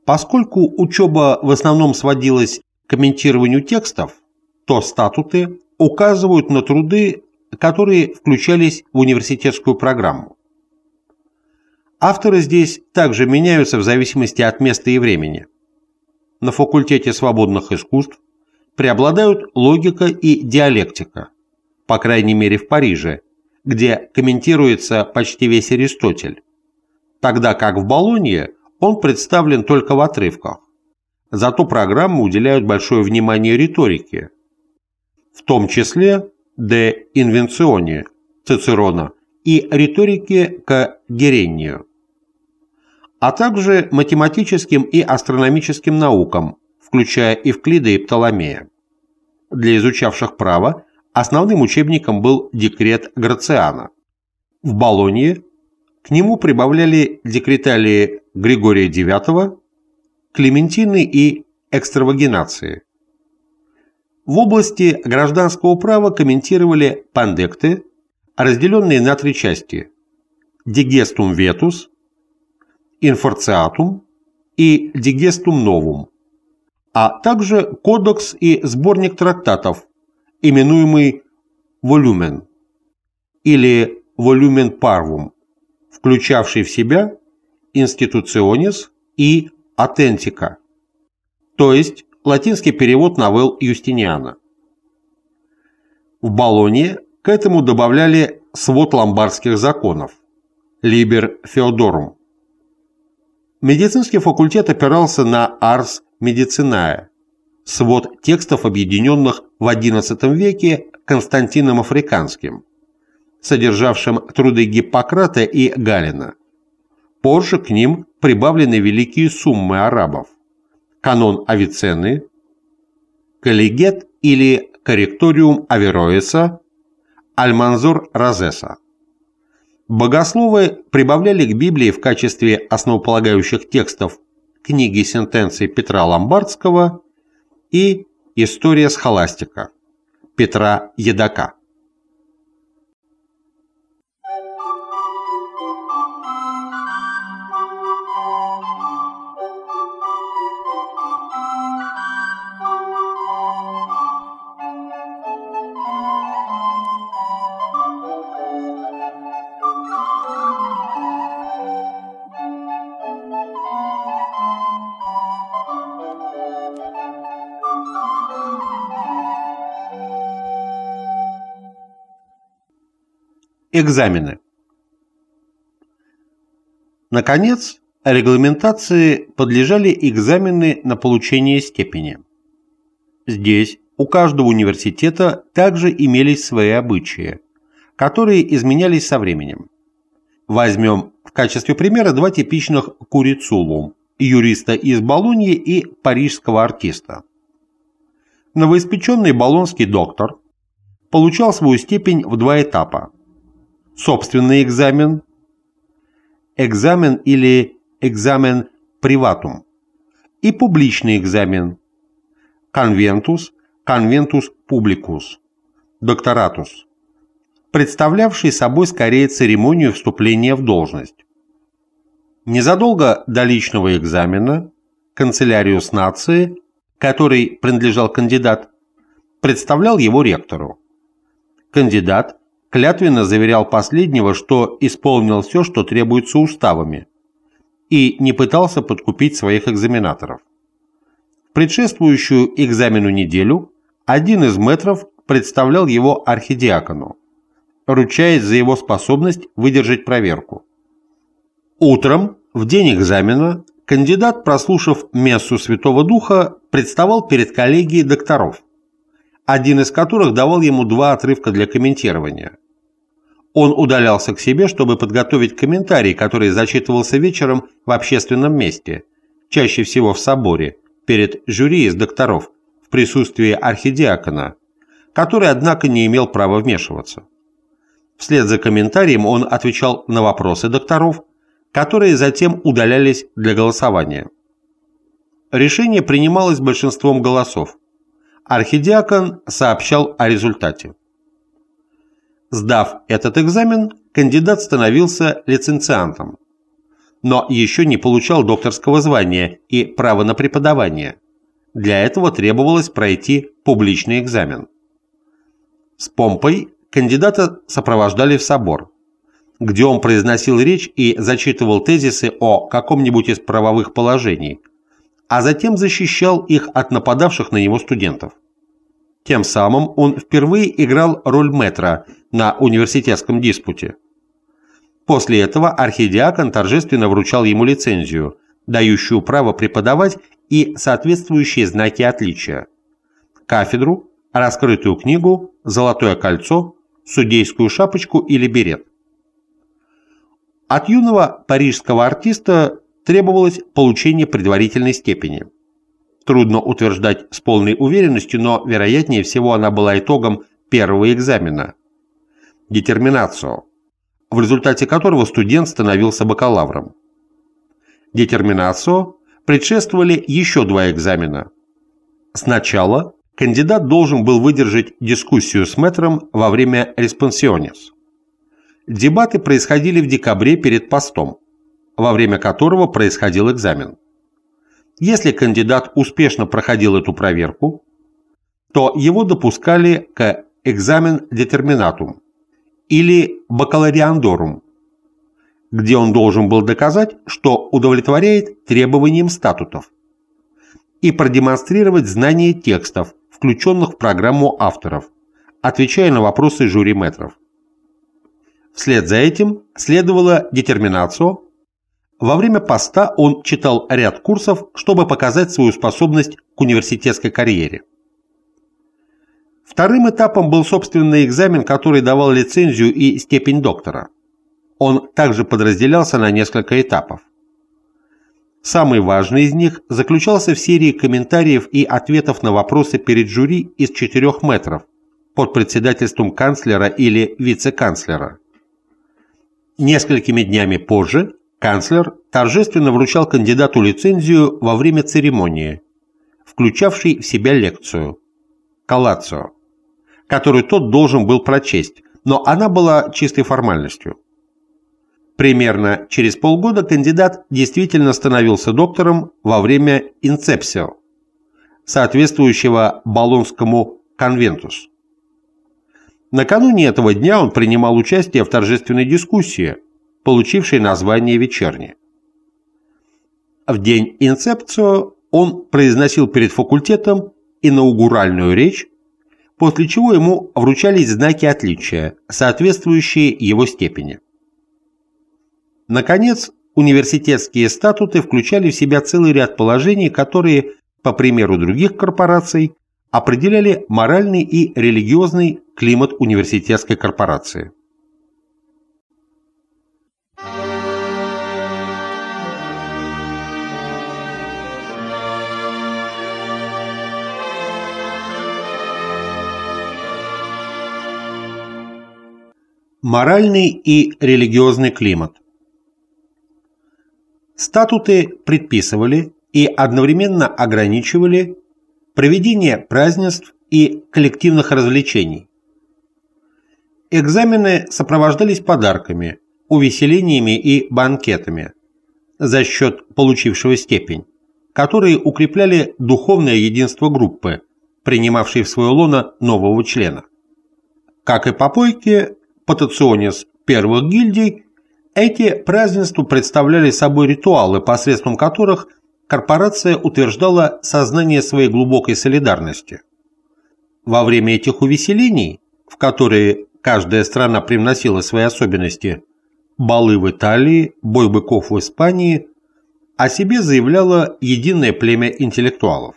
Поскольку учеба в основном сводилась к комментированию текстов, то статуты указывают на труды, которые включались в университетскую программу. Авторы здесь также меняются в зависимости от места и времени. На факультете свободных искусств преобладают логика и диалектика, по крайней мере в Париже, где комментируется почти весь Аристотель, тогда как в Болонье он представлен только в отрывках. Зато программы уделяют большое внимание риторике, в том числе «De Invenzione» Цицерона и риторике к Герению, а также математическим и астрономическим наукам, включая Евклида и Птоломея. Для изучавших право Основным учебником был декрет Грациана. В Болонье к нему прибавляли декреталии Григория IX, Клементины и экстравагинации. В области гражданского права комментировали пандекты, разделенные на три части – Дигестум Ветус, Инфорциатум и Дигестум Новум, а также кодекс и сборник трактатов именуемый волюмен или волюмен парвум, включавший в себя институционис и атентика, то есть латинский перевод новелл Юстиниана. В Болонье к этому добавляли свод ломбардских законов Либер Феодорум. Медицинский факультет опирался на Арс Медициная, свод текстов, объединенных в XI веке Константином Африканским, содержавшим труды Гиппократа и Галина. Позже к ним прибавлены великие суммы арабов. Канон Авиценны, Коллегет или Корректориум Авероэса, Альманзор Розеса. Богословы прибавляли к Библии в качестве основополагающих текстов книги сентенций Петра Ломбардского и История схоластика Петра Едака. Экзамены. Наконец, регламентации подлежали экзамены на получение степени. Здесь у каждого университета также имелись свои обычаи, которые изменялись со временем. Возьмем в качестве примера два типичных курицулум – юриста из Болоньи и парижского артиста. Новоиспеченный болонский доктор получал свою степень в два этапа – собственный экзамен, экзамен или экзамен приватум и публичный экзамен, конвентус, конвентус публикус, докторатус, представлявший собой скорее церемонию вступления в должность. Незадолго до личного экзамена канцеляриус нации, который принадлежал кандидат, представлял его ректору. Кандидат клятвенно заверял последнего, что исполнил все, что требуется уставами, и не пытался подкупить своих экзаменаторов. В предшествующую экзамену неделю один из метров представлял его архидиакону, ручаясь за его способность выдержать проверку. Утром, в день экзамена, кандидат, прослушав мессу Святого Духа, представал перед коллегией докторов, один из которых давал ему два отрывка для комментирования. Он удалялся к себе, чтобы подготовить комментарий, который зачитывался вечером в общественном месте, чаще всего в соборе, перед жюри из докторов, в присутствии архидиакона, который, однако, не имел права вмешиваться. Вслед за комментарием он отвечал на вопросы докторов, которые затем удалялись для голосования. Решение принималось большинством голосов. Архидиакон сообщал о результате. Сдав этот экзамен, кандидат становился лицензиантом, но еще не получал докторского звания и права на преподавание. Для этого требовалось пройти публичный экзамен. С помпой кандидата сопровождали в собор, где он произносил речь и зачитывал тезисы о каком-нибудь из правовых положений, а затем защищал их от нападавших на него студентов. Тем самым он впервые играл роль метра на университетском диспуте. После этого архидиакон торжественно вручал ему лицензию, дающую право преподавать и соответствующие знаки отличия. Кафедру, раскрытую книгу, золотое кольцо, судейскую шапочку или берет. От юного парижского артиста требовалось получение предварительной степени – Трудно утверждать с полной уверенностью, но вероятнее всего она была итогом первого экзамена – детерминацию, в результате которого студент становился бакалавром. Детерминацию предшествовали еще два экзамена. Сначала кандидат должен был выдержать дискуссию с мэтром во время респонсионис. Дебаты происходили в декабре перед постом, во время которого происходил экзамен. Если кандидат успешно проходил эту проверку, то его допускали к экзамен детерминатум или бакалариандорум, где он должен был доказать, что удовлетворяет требованиям статутов, и продемонстрировать знание текстов, включенных в программу авторов, отвечая на вопросы жюри метров. Вслед за этим следовала детерминация во время поста он читал ряд курсов, чтобы показать свою способность к университетской карьере. Вторым этапом был собственный экзамен, который давал лицензию и степень доктора. Он также подразделялся на несколько этапов. Самый важный из них заключался в серии комментариев и ответов на вопросы перед жюри из четырех метров под председательством канцлера или вице-канцлера. Несколькими днями позже Канцлер торжественно вручал кандидату лицензию во время церемонии, включавшей в себя лекцию «Коллацио», которую тот должен был прочесть, но она была чистой формальностью. Примерно через полгода кандидат действительно становился доктором во время инцепсио, соответствующего Болонскому конвентус. Накануне этого дня он принимал участие в торжественной дискуссии – получивший название «Вечерний». В день инцепцио он произносил перед факультетом инаугуральную речь, после чего ему вручались знаки отличия, соответствующие его степени. Наконец, университетские статуты включали в себя целый ряд положений, которые, по примеру других корпораций, определяли моральный и религиозный климат университетской корпорации. Моральный и религиозный климат Статуты предписывали и одновременно ограничивали проведение празднеств и коллективных развлечений. Экзамены сопровождались подарками, увеселениями и банкетами, за счет получившего степень, которые укрепляли духовное единство группы, принимавшей в свое лоно нового члена. Как и попойки, патационис первых гильдий, эти празднества представляли собой ритуалы, посредством которых корпорация утверждала сознание своей глубокой солидарности. Во время этих увеселений, в которые каждая страна привносила свои особенности, балы в Италии, бой быков в Испании, о себе заявляло единое племя интеллектуалов.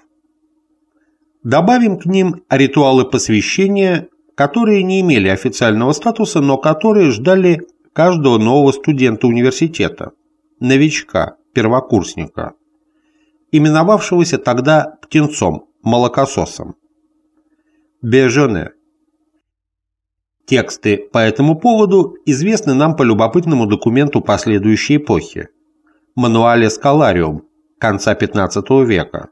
Добавим к ним ритуалы посвящения, которые не имели официального статуса, но которые ждали каждого нового студента университета, новичка, первокурсника, именовавшегося тогда птенцом, молокососом. Бежоне. Тексты по этому поводу известны нам по любопытному документу последующей эпохи – мануале Скалариум конца XV века,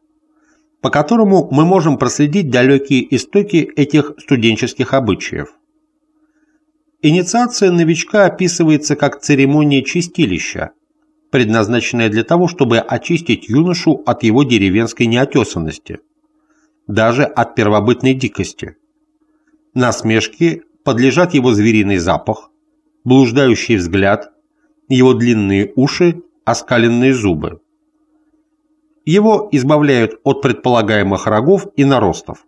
по которому мы можем проследить далекие истоки этих студенческих обычаев. Инициация новичка описывается как церемония чистилища, предназначенная для того, чтобы очистить юношу от его деревенской неотесанности, даже от первобытной дикости. Насмешки подлежат его звериный запах, блуждающий взгляд, его длинные уши, оскаленные зубы. Его избавляют от предполагаемых рогов и наростов.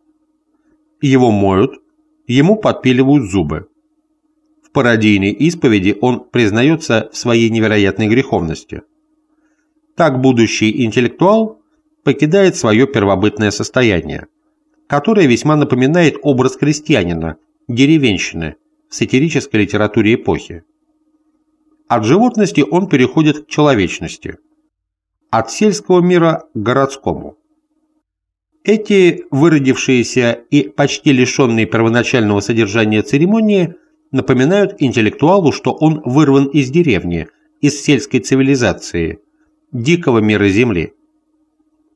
Его моют, ему подпиливают зубы. В пародийной исповеди он признается в своей невероятной греховности. Так будущий интеллектуал покидает свое первобытное состояние, которое весьма напоминает образ крестьянина, деревенщины в сатирической литературе эпохи. От животности он переходит к человечности – от сельского мира к городскому. Эти выродившиеся и почти лишенные первоначального содержания церемонии напоминают интеллектуалу, что он вырван из деревни, из сельской цивилизации, дикого мира Земли.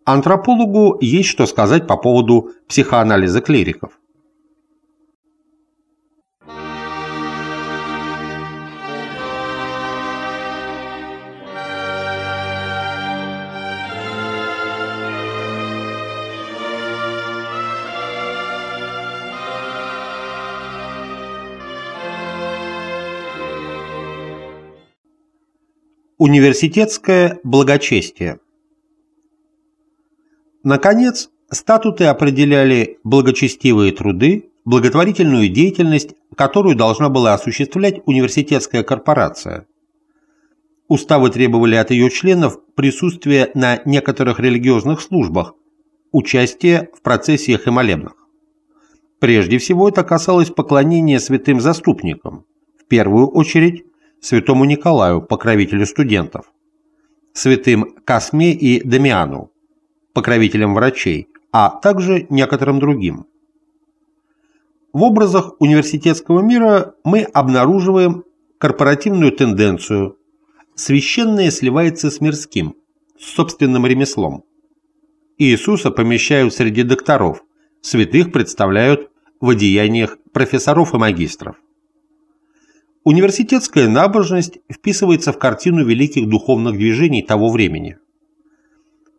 Антропологу есть что сказать по поводу психоанализа клириков. Университетское благочестие Наконец, статуты определяли благочестивые труды, благотворительную деятельность, которую должна была осуществлять университетская корпорация. Уставы требовали от ее членов присутствия на некоторых религиозных службах, участия в процессиях и молебнах. Прежде всего это касалось поклонения святым заступникам, в первую очередь святому Николаю, покровителю студентов, святым Косме и Дамиану, покровителям врачей, а также некоторым другим. В образах университетского мира мы обнаруживаем корпоративную тенденцию «священное сливается с мирским», с собственным ремеслом. Иисуса помещают среди докторов, святых представляют в одеяниях профессоров и магистров. Университетская набожность вписывается в картину великих духовных движений того времени.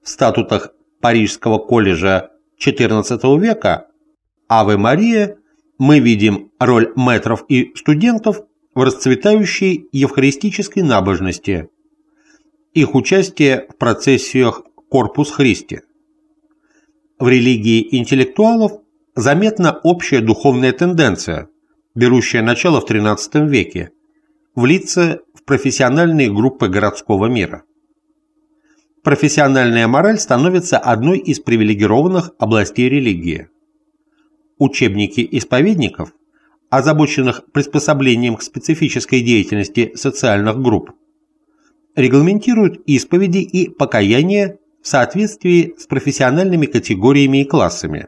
В статутах Парижского колледжа XIV века «Аве Мария» мы видим роль мэтров и студентов в расцветающей евхаристической набожности, их участие в процессиях «Корпус Христи». В религии интеллектуалов заметна общая духовная тенденция – берущая начало в XIII веке, влиться в профессиональные группы городского мира. Профессиональная мораль становится одной из привилегированных областей религии. Учебники исповедников, озабоченных приспособлением к специфической деятельности социальных групп, регламентируют исповеди и покаяние в соответствии с профессиональными категориями и классами,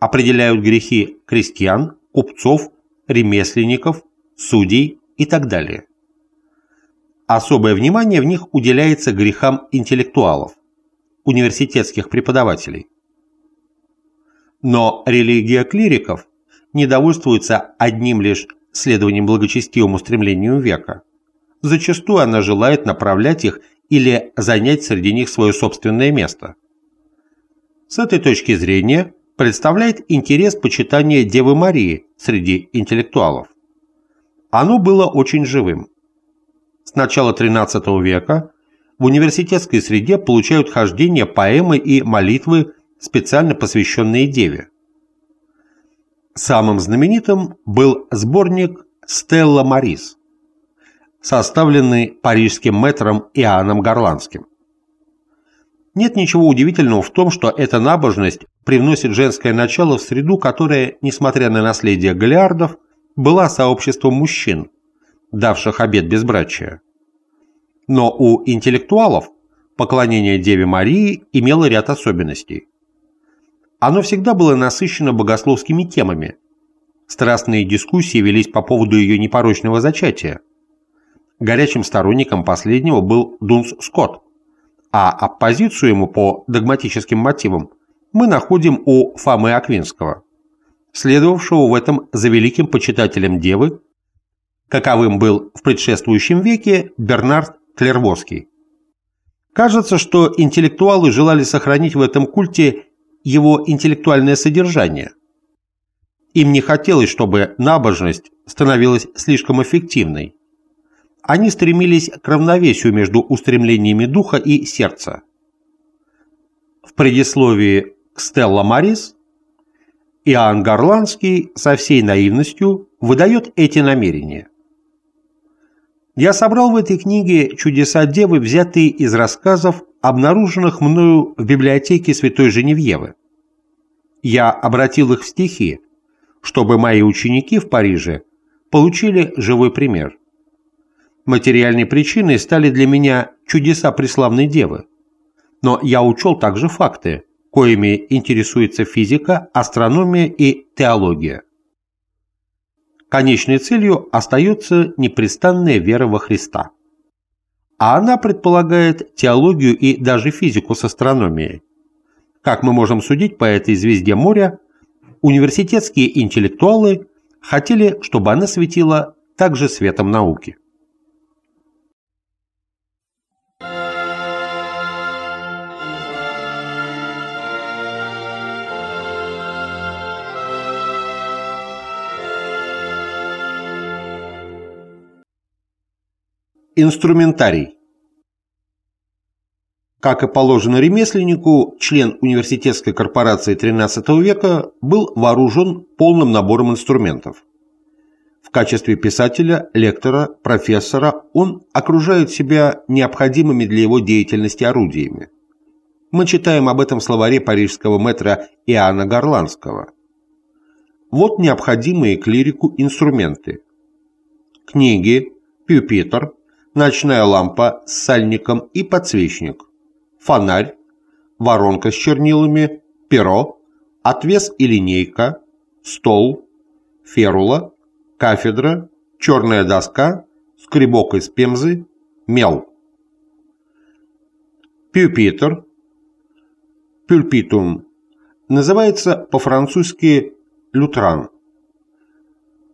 определяют грехи крестьян, купцов, ремесленников, судей и так далее. Особое внимание в них уделяется грехам интеллектуалов, университетских преподавателей. Но религия клириков не довольствуется одним лишь следованием благочестивому стремлению века. Зачастую она желает направлять их или занять среди них свое собственное место. С этой точки зрения представляет интерес почитания Девы Марии среди интеллектуалов. Оно было очень живым. С начала XIII века в университетской среде получают хождение поэмы и молитвы, специально посвященные Деве. Самым знаменитым был сборник «Стелла Марис», составленный парижским мэтром Иоанном Горландским. Нет ничего удивительного в том, что эта набожность привносит женское начало в среду, которая, несмотря на наследие Голиардов, была сообществом мужчин, давших обет безбрачия. Но у интеллектуалов поклонение Деве Марии имело ряд особенностей. Оно всегда было насыщено богословскими темами. Страстные дискуссии велись по поводу ее непорочного зачатия. Горячим сторонником последнего был Дунс Скотт, а оппозицию ему по догматическим мотивам мы находим у Фомы Аквинского, следовавшего в этом за великим почитателем Девы, каковым был в предшествующем веке Бернард Клервоский. Кажется, что интеллектуалы желали сохранить в этом культе его интеллектуальное содержание. Им не хотелось, чтобы набожность становилась слишком эффективной. Они стремились к равновесию между устремлениями духа и сердца. В предисловии к Стелла Марис Иоанн Горландский со всей наивностью выдает эти намерения. Я собрал в этой книге чудеса Девы, взятые из рассказов обнаруженных мною в библиотеке Святой Женевьевы. Я обратил их в стихи, чтобы мои ученики в Париже получили живой пример. Материальной причиной стали для меня чудеса преславной Девы. Но я учел также факты, коими интересуется физика, астрономия и теология. Конечной целью остается непрестанная вера во Христа а она предполагает теологию и даже физику с астрономией. Как мы можем судить по этой звезде моря, университетские интеллектуалы хотели, чтобы она светила также светом науки. Инструментарий. Как и положено ремесленнику, член университетской корпорации XIII века был вооружен полным набором инструментов. В качестве писателя, лектора, профессора он окружает себя необходимыми для его деятельности орудиями. Мы читаем об этом в словаре парижского мэтра Иоанна Горландского. Вот необходимые клирику инструменты. Книги, пюпитр, ночная лампа с сальником и подсвечник, фонарь, воронка с чернилами, перо, отвес и линейка, стол, ферула, кафедра, черная доска, скребок из пемзы, мел. Пюпитр, пюльпитум, называется по-французски лютран,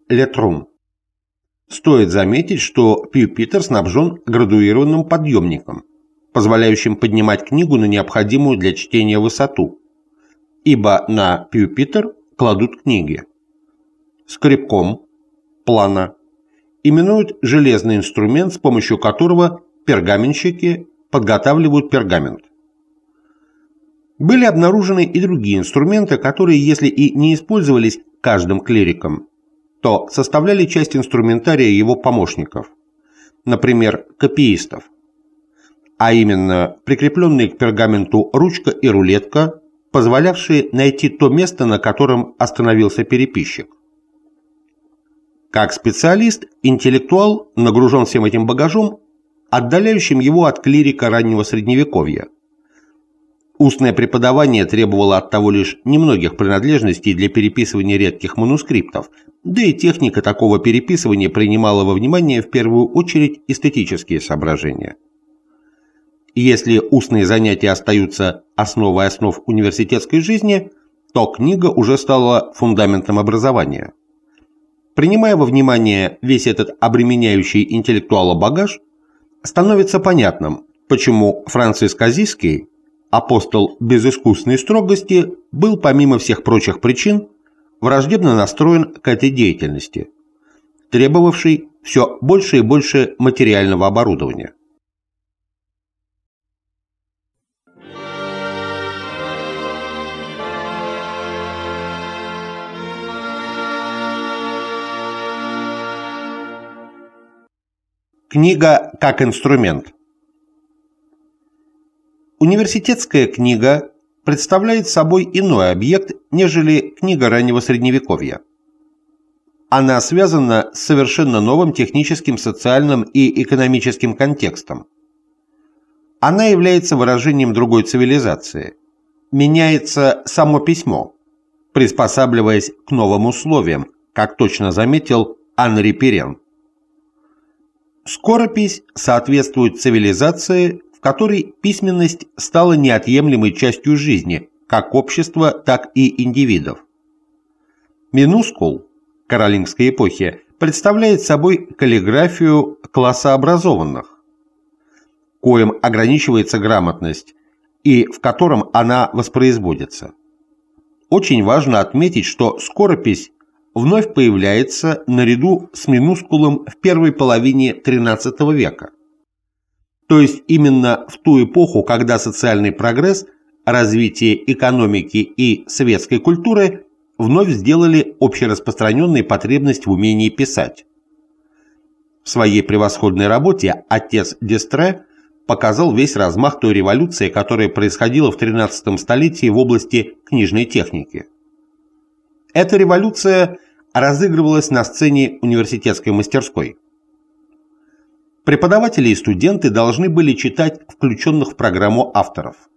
летрун. Стоит заметить, что Пьюпитер снабжен градуированным подъемником, позволяющим поднимать книгу на необходимую для чтения высоту, ибо на Пьюпитер кладут книги. Скребком, плана, именуют железный инструмент, с помощью которого пергаменщики подготавливают пергамент. Были обнаружены и другие инструменты, которые, если и не использовались каждым клириком, то составляли часть инструментария его помощников, например, копиистов, а именно прикрепленные к пергаменту ручка и рулетка, позволявшие найти то место, на котором остановился переписчик. Как специалист, интеллектуал нагружен всем этим багажом, отдаляющим его от клирика раннего средневековья, Устное преподавание требовало от того лишь немногих принадлежностей для переписывания редких манускриптов, да и техника такого переписывания принимала во внимание в первую очередь эстетические соображения. Если устные занятия остаются основой основ университетской жизни, то книга уже стала фундаментом образования. Принимая во внимание весь этот обременяющий интеллектуала багаж, становится понятным, почему Франциск Азийский, апостол безыскусной строгости, был, помимо всех прочих причин, враждебно настроен к этой деятельности, требовавшей все больше и больше материального оборудования. Книга как инструмент. Университетская книга представляет собой иной объект, нежели книга раннего Средневековья. Она связана с совершенно новым техническим, социальным и экономическим контекстом. Она является выражением другой цивилизации. Меняется само письмо, приспосабливаясь к новым условиям, как точно заметил Анри Перен. Скоропись соответствует цивилизации, которой письменность стала неотъемлемой частью жизни, как общества, так и индивидов. Минускул каролингской эпохи представляет собой каллиграфию класса образованных, коим ограничивается грамотность и в котором она воспроизводится. Очень важно отметить, что скоропись вновь появляется наряду с минускулом в первой половине XIII века. То есть именно в ту эпоху, когда социальный прогресс, развитие экономики и светской культуры вновь сделали общераспространенной потребность в умении писать. В своей превосходной работе отец Дестре показал весь размах той революции, которая происходила в XIII столетии в области книжной техники. Эта революция разыгрывалась на сцене университетской мастерской. Преподаватели и студенты должны были читать включенных в программу авторов.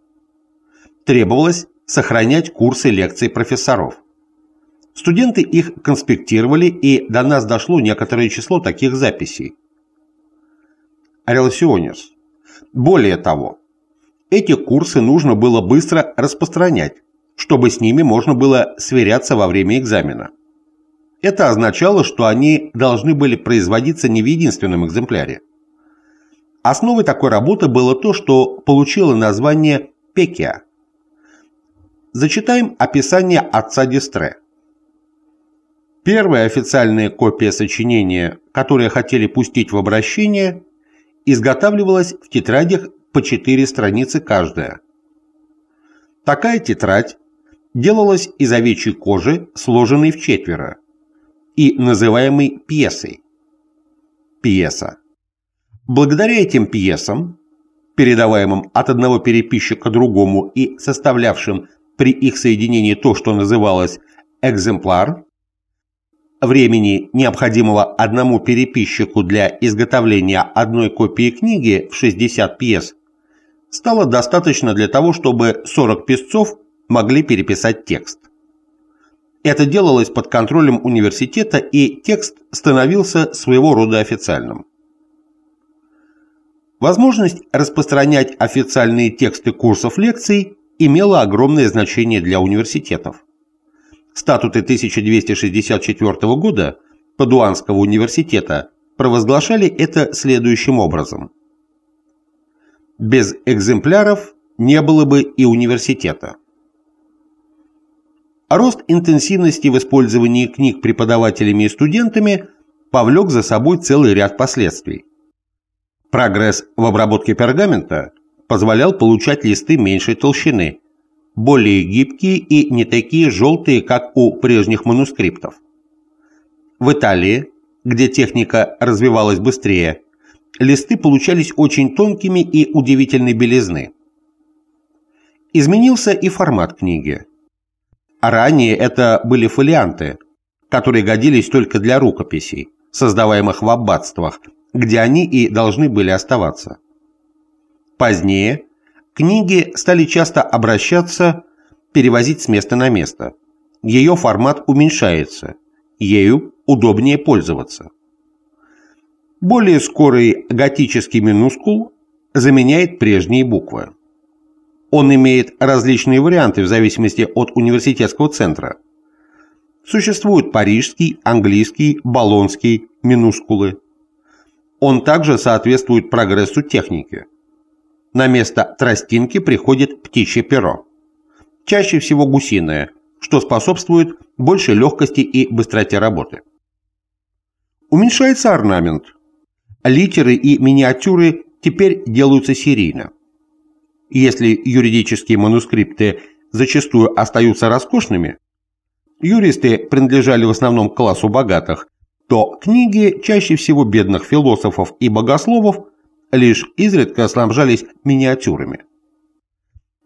Требовалось сохранять курсы лекций профессоров. Студенты их конспектировали, и до нас дошло некоторое число таких записей. Релсионерс. Более того, эти курсы нужно было быстро распространять, чтобы с ними можно было сверяться во время экзамена. Это означало, что они должны были производиться не в единственном экземпляре. Основой такой работы было то, что получило название «Пекия». Зачитаем описание отца Дистре. Первая официальная копия сочинения, которое хотели пустить в обращение, изготавливалась в тетрадях по четыре страницы каждая. Такая тетрадь делалась из овечьей кожи, сложенной в четверо, и называемой пьесой. Пьеса. Благодаря этим пьесам, передаваемым от одного переписчика другому и составлявшим при их соединении то, что называлось экземпляр, времени, необходимого одному переписчику для изготовления одной копии книги в 60 пьес, стало достаточно для того, чтобы 40 писцов могли переписать текст. Это делалось под контролем университета, и текст становился своего рода официальным. Возможность распространять официальные тексты курсов лекций имела огромное значение для университетов. Статуты 1264 года Падуанского университета провозглашали это следующим образом. Без экземпляров не было бы и университета. Рост интенсивности в использовании книг преподавателями и студентами повлек за собой целый ряд последствий. Прогресс в обработке пергамента позволял получать листы меньшей толщины, более гибкие и не такие желтые, как у прежних манускриптов. В Италии, где техника развивалась быстрее, листы получались очень тонкими и удивительной белизны. Изменился и формат книги. Ранее это были фолианты, которые годились только для рукописей, создаваемых в аббатствах, где они и должны были оставаться. Позднее книги стали часто обращаться, перевозить с места на место. Ее формат уменьшается, ею удобнее пользоваться. Более скорый готический минускул заменяет прежние буквы. Он имеет различные варианты в зависимости от университетского центра. Существуют парижский, английский, болонский, минускулы. Он также соответствует прогрессу техники. на место тростинки приходит птичье перо. Чаще всего гусиное, что способствует большей легкости и быстроте работы. Уменьшается орнамент. Литеры и миниатюры теперь делаются серийно. Если юридические манускрипты зачастую остаются роскошными, юристы принадлежали в основном к классу богатых, то книги чаще всего бедных философов и богословов лишь изредка снабжались миниатюрами.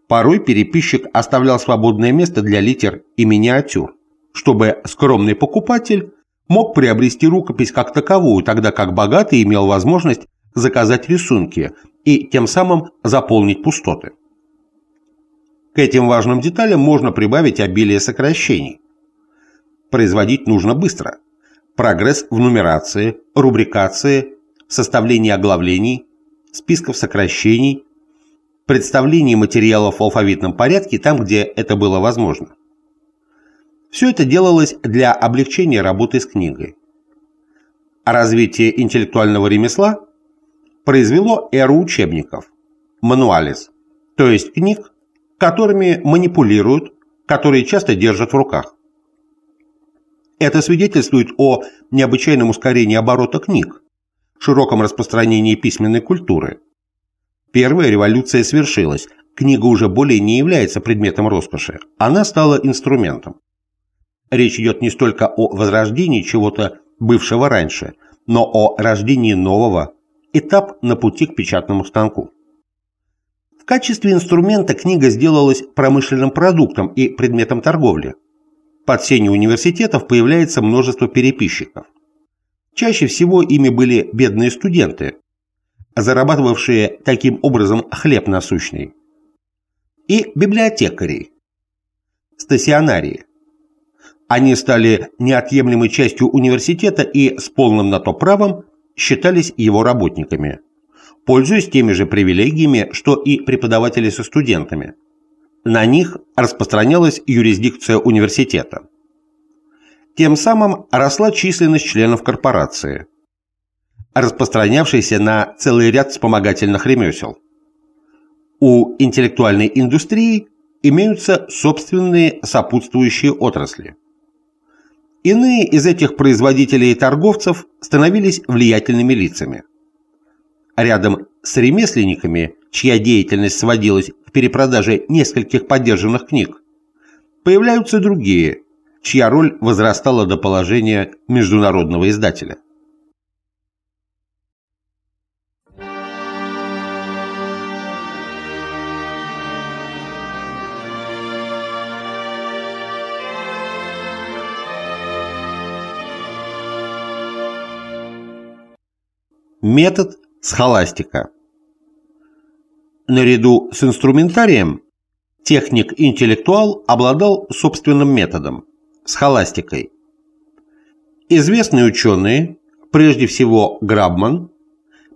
Порой переписчик оставлял свободное место для литер и миниатюр, чтобы скромный покупатель мог приобрести рукопись как таковую, тогда как богатый имел возможность заказать рисунки и тем самым заполнить пустоты. К этим важным деталям можно прибавить обилие сокращений. Производить нужно быстро. Прогресс в нумерации, рубрикации, составлении оглавлений, списков сокращений, представлении материалов в алфавитном порядке там, где это было возможно. Все это делалось для облегчения работы с книгой. Развитие интеллектуального ремесла произвело эру учебников, мануалис, то есть книг, которыми манипулируют, которые часто держат в руках. Это свидетельствует о необычайном ускорении оборота книг, широком распространении письменной культуры. Первая революция свершилась, книга уже более не является предметом роскоши, она стала инструментом. Речь идет не столько о возрождении чего-то бывшего раньше, но о рождении нового, этап на пути к печатному станку. В качестве инструмента книга сделалась промышленным продуктом и предметом торговли. Под сенью университетов появляется множество переписчиков. Чаще всего ими были бедные студенты, зарабатывавшие таким образом хлеб насущный. И библиотекари, стационарии. Они стали неотъемлемой частью университета и с полным на то правом считались его работниками, пользуясь теми же привилегиями, что и преподаватели со студентами. На них распространялась юрисдикция университета. Тем самым росла численность членов корпорации, распространявшейся на целый ряд вспомогательных ремесел. У интеллектуальной индустрии имеются собственные сопутствующие отрасли. Иные из этих производителей и торговцев становились влиятельными лицами. Рядом с ремесленниками, чья деятельность сводилась к перепродаже нескольких поддержанных книг, появляются другие, чья роль возрастала до положения международного издателя. Метод схоластика Наряду с инструментарием техник-интеллектуал обладал собственным методом схоластикой. Известные ученые, прежде всего Грабман,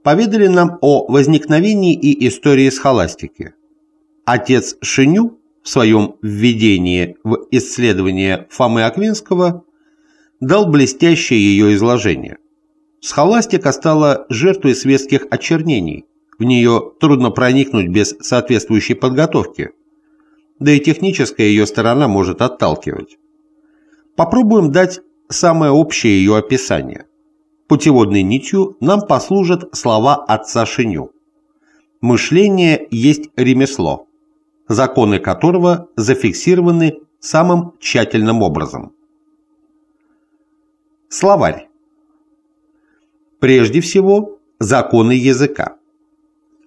поведали нам о возникновении и истории схоластики. Отец Шиню в своем введении в исследование Фомы Аквинского дал блестящее ее изложение. Схоластика стала жертвой светских очернений, в нее трудно проникнуть без соответствующей подготовки, да и техническая ее сторона может отталкивать. Попробуем дать самое общее ее описание. Путеводной нитью нам послужат слова отца Шиню. Мышление есть ремесло, законы которого зафиксированы самым тщательным образом. Словарь. Прежде всего, законы языка.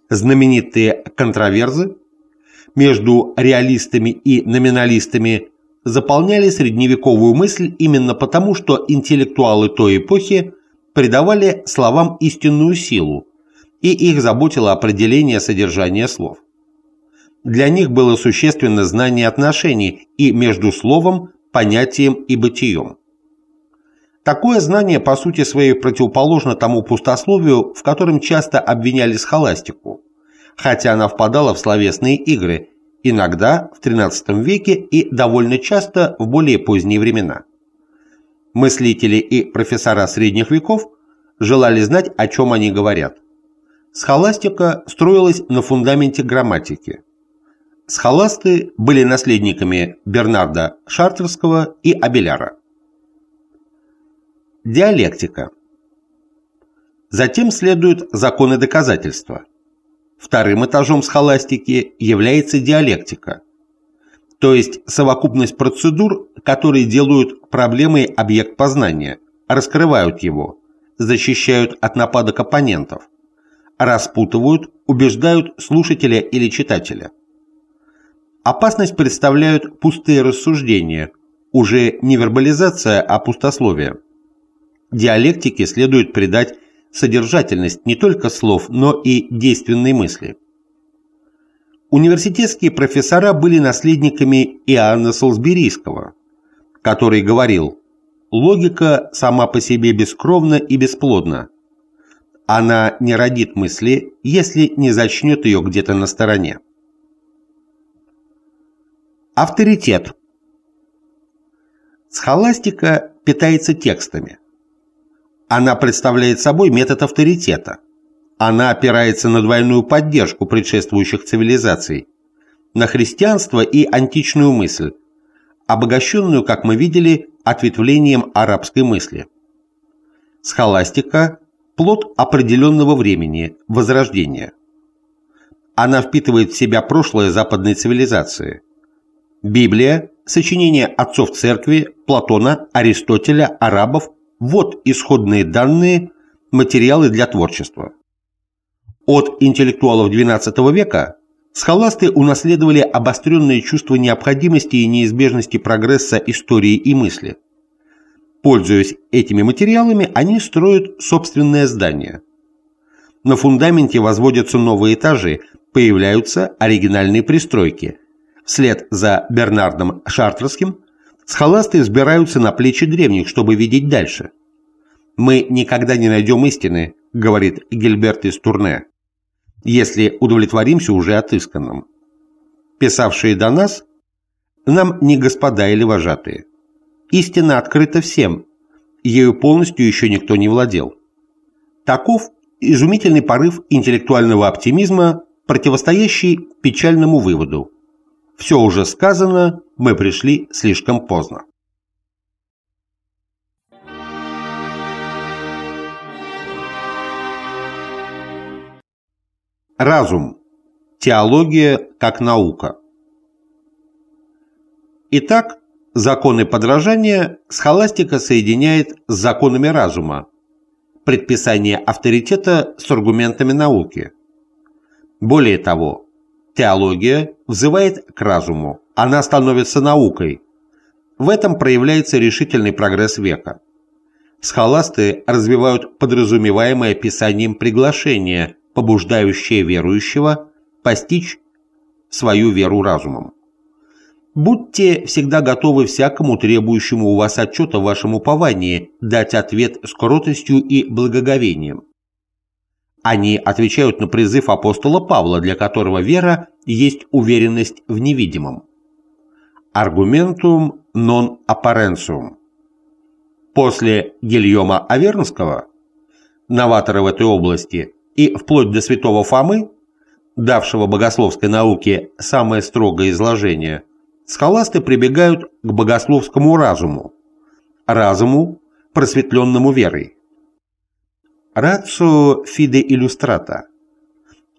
Знаменитые контроверзы между реалистами и номиналистами заполняли средневековую мысль именно потому, что интеллектуалы той эпохи придавали словам истинную силу, и их заботило определение содержания слов. Для них было существенно знание отношений и между словом, понятием и бытием. Такое знание по сути своей противоположно тому пустословию, в котором часто обвиняли схоластику, хотя она впадала в словесные игры иногда в XIII веке и довольно часто в более поздние времена. Мыслители и профессора средних веков желали знать, о чем они говорят. Схоластика строилась на фундаменте грамматики. Схоласты были наследниками Бернарда Шартерского и Абеляра. Диалектика. Затем следуют законы доказательства. Вторым этажом схоластики является диалектика, то есть совокупность процедур, которые делают проблемой объект познания, раскрывают его, защищают от нападок оппонентов, распутывают, убеждают слушателя или читателя. Опасность представляют пустые рассуждения, уже не вербализация, а пустословие. Диалектике следует придать содержательность не только слов, но и действенной мысли. Университетские профессора были наследниками Иоанна Солсберийского, который говорил «Логика сама по себе бескровна и бесплодна. Она не родит мысли, если не зачнет ее где-то на стороне». Авторитет Схоластика питается текстами. Она представляет собой метод авторитета. Она опирается на двойную поддержку предшествующих цивилизаций, на христианство и античную мысль, обогащенную, как мы видели, ответвлением арабской мысли. Схоластика – плод определенного времени, возрождения. Она впитывает в себя прошлое западной цивилизации. Библия – сочинение отцов церкви, Платона, Аристотеля, арабов вот исходные данные, материалы для творчества. От интеллектуалов XII века схоласты унаследовали обостренное чувство необходимости и неизбежности прогресса истории и мысли. Пользуясь этими материалами, они строят собственное здание. На фундаменте возводятся новые этажи, появляются оригинальные пристройки. Вслед за Бернардом Шартерским Схоласты взбираются на плечи древних, чтобы видеть дальше. «Мы никогда не найдем истины», — говорит Гильберт из Турне, «если удовлетворимся уже отысканным. Писавшие до нас, нам не господа или вожатые. Истина открыта всем, ею полностью еще никто не владел. Таков изумительный порыв интеллектуального оптимизма, противостоящий печальному выводу – все уже сказано, мы пришли слишком поздно. Разум. Теология как наука. Итак, законы подражания схоластика соединяет с законами разума, предписание авторитета с аргументами науки. Более того, Теология взывает к разуму, она становится наукой. В этом проявляется решительный прогресс века. Схоласты развивают подразумеваемое писанием приглашение, побуждающее верующего постичь свою веру разумом. Будьте всегда готовы всякому требующему у вас отчета в вашем уповании дать ответ с кротостью и благоговением. Они отвечают на призыв апостола Павла, для которого вера есть уверенность в невидимом. Аргументум non apparentium. После Гильома Авернского, новатора в этой области, и вплоть до святого Фомы, давшего богословской науке самое строгое изложение, схоласты прибегают к богословскому разуму, разуму, просветленному верой. Рацио фиде иллюстрата.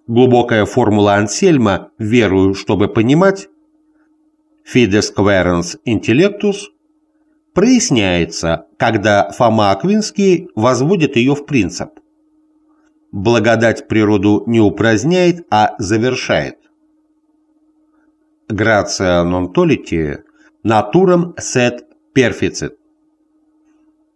Глубокая формула Ансельма «верую, чтобы понимать» Fides querens intellectus проясняется, когда Фома Аквинский возводит ее в принцип. Благодать природу не упраздняет, а завершает. Грация non toliti натурам sed perficit.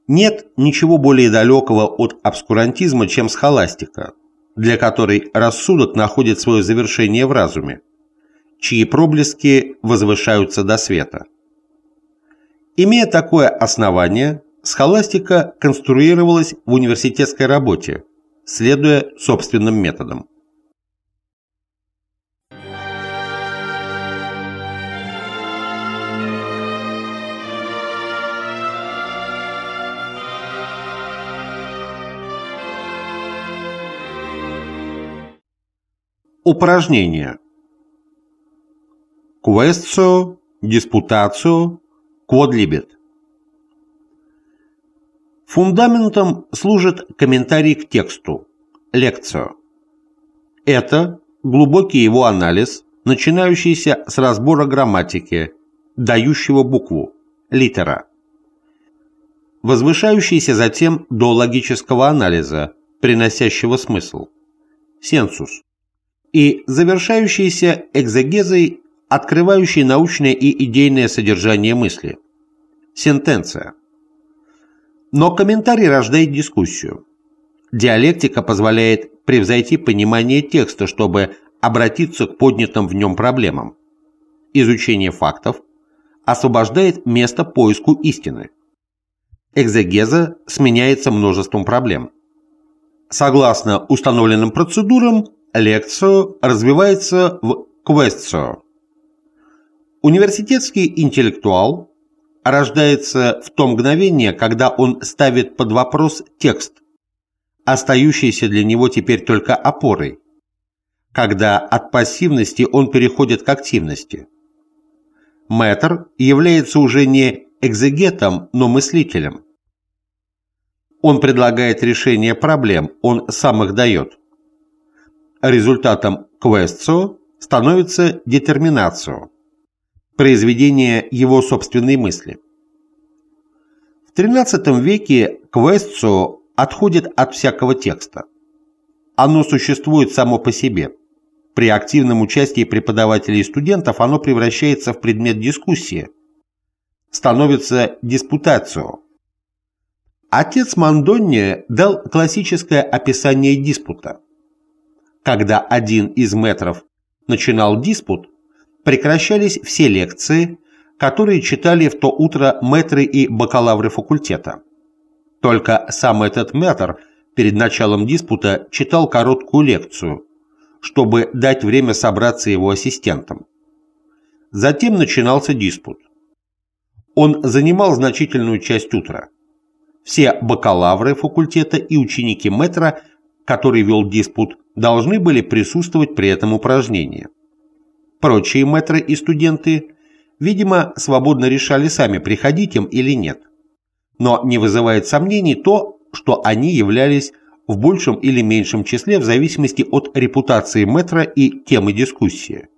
Нет ничего более далекого от обскурантизма, чем схоластика, для которой рассудок находит свое завершение в разуме, чьи проблески возвышаются до света. Имея такое основание, схоластика конструировалась в университетской работе, следуя собственным методам. Упражнение. Квестио, диспутацию, кводлибет. Фундаментом служит комментарий к тексту, лекцию. Это глубокий его анализ, начинающийся с разбора грамматики, дающего букву, литера, возвышающийся затем до логического анализа, приносящего смысл, сенсус, и завершающийся экзегезой, открывающей научное и идейное содержание мысли, сентенция. Но комментарий рождает дискуссию. Диалектика позволяет превзойти понимание текста, чтобы обратиться к поднятым в нем проблемам. Изучение фактов освобождает место поиску истины. Экзегеза сменяется множеством проблем. Согласно установленным процедурам, лекцию развивается в квестцию. Университетский интеллектуал рождается в то мгновение, когда он ставит под вопрос текст, остающийся для него теперь только опорой, когда от пассивности он переходит к активности. Мэтр является уже не экзегетом, но мыслителем. Он предлагает решение проблем, он сам их дает. Результатом квестцо становится детерминацио, произведение его собственной мысли. В XIII веке квестцо отходит от всякого текста. Оно существует само по себе. При активном участии преподавателей и студентов оно превращается в предмет дискуссии, становится диспутацией. Отец Мандонни дал классическое описание диспута. Когда один из метров начинал диспут, прекращались все лекции, которые читали в то утро метры и бакалавры факультета. Только сам этот метр перед началом диспута читал короткую лекцию, чтобы дать время собраться его ассистентам. Затем начинался диспут. Он занимал значительную часть утра. Все бакалавры факультета и ученики метра, который вел диспут, должны были присутствовать при этом упражнении. Прочие мэтры и студенты, видимо, свободно решали сами, приходить им или нет. Но не вызывает сомнений то, что они являлись в большем или меньшем числе в зависимости от репутации метра и темы дискуссии.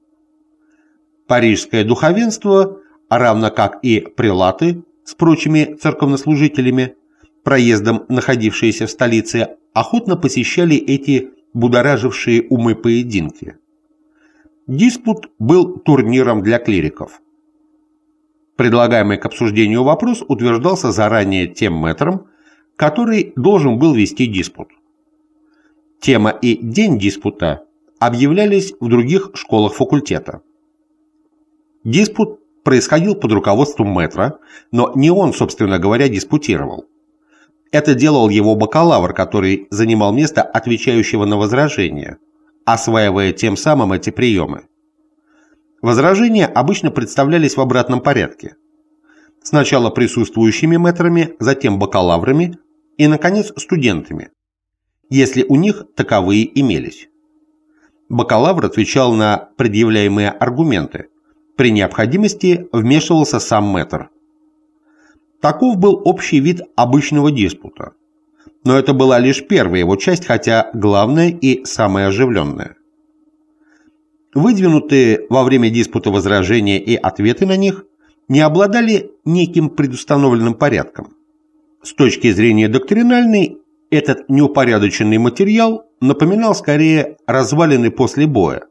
Парижское духовенство, равно как и прилаты с прочими церковнослужителями, проездом находившиеся в столице, охотно посещали эти будоражившие умы поединки. Диспут был турниром для клириков. Предлагаемый к обсуждению вопрос утверждался заранее тем мэтром, который должен был вести диспут. Тема и день диспута объявлялись в других школах факультета. Диспут происходил под руководством мэтра, но не он, собственно говоря, диспутировал. Это делал его бакалавр, который занимал место отвечающего на возражения, осваивая тем самым эти приемы. Возражения обычно представлялись в обратном порядке. Сначала присутствующими метрами, затем бакалаврами и, наконец, студентами, если у них таковые имелись. Бакалавр отвечал на предъявляемые аргументы. При необходимости вмешивался сам мэтр – Таков был общий вид обычного диспута. Но это была лишь первая его часть, хотя главная и самая оживленная. Выдвинутые во время диспута возражения и ответы на них не обладали неким предустановленным порядком. С точки зрения доктринальной, этот неупорядоченный материал напоминал скорее развалины после боя,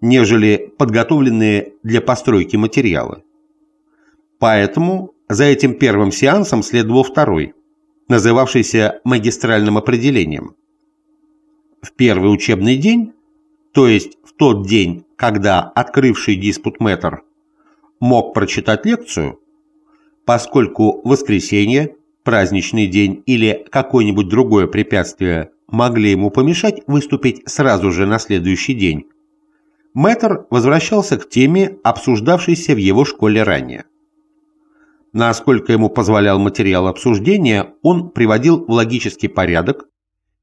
нежели подготовленные для постройки материалы. Поэтому за этим первым сеансом следовал второй, называвшийся магистральным определением. В первый учебный день, то есть в тот день, когда открывший диспут мэтр мог прочитать лекцию, поскольку воскресенье, праздничный день или какое-нибудь другое препятствие могли ему помешать выступить сразу же на следующий день, мэтр возвращался к теме, обсуждавшейся в его школе ранее. Насколько ему позволял материал обсуждения, он приводил в логический порядок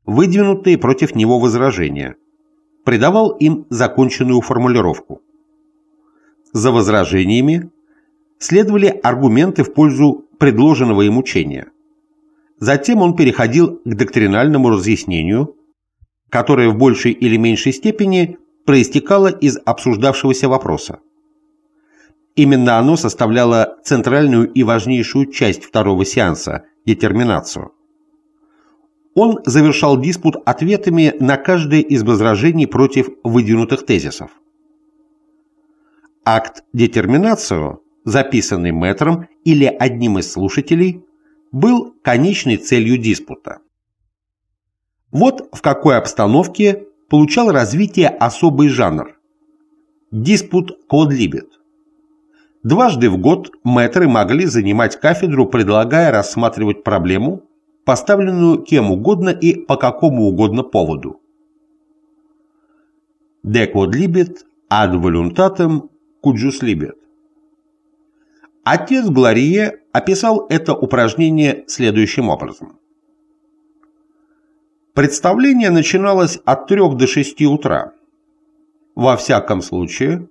выдвинутые против него возражения, придавал им законченную формулировку. За возражениями следовали аргументы в пользу предложенного им учения. Затем он переходил к доктринальному разъяснению, которое в большей или меньшей степени проистекало из обсуждавшегося вопроса. Именно оно составляло центральную и важнейшую часть второго сеанса – детерминацию. Он завершал диспут ответами на каждое из возражений против выдвинутых тезисов. Акт детерминацию, записанный мэтром или одним из слушателей, был конечной целью диспута. Вот в какой обстановке получал развитие особый жанр – диспут кодлибет. Дважды в год мэтры могли занимать кафедру, предлагая рассматривать проблему, поставленную кем угодно и по какому угодно поводу. Quod libet ad voluntatem cujus libet. Отец Гларие описал это упражнение следующим образом. Представление начиналось от 3 до 6 утра. Во всяком случае,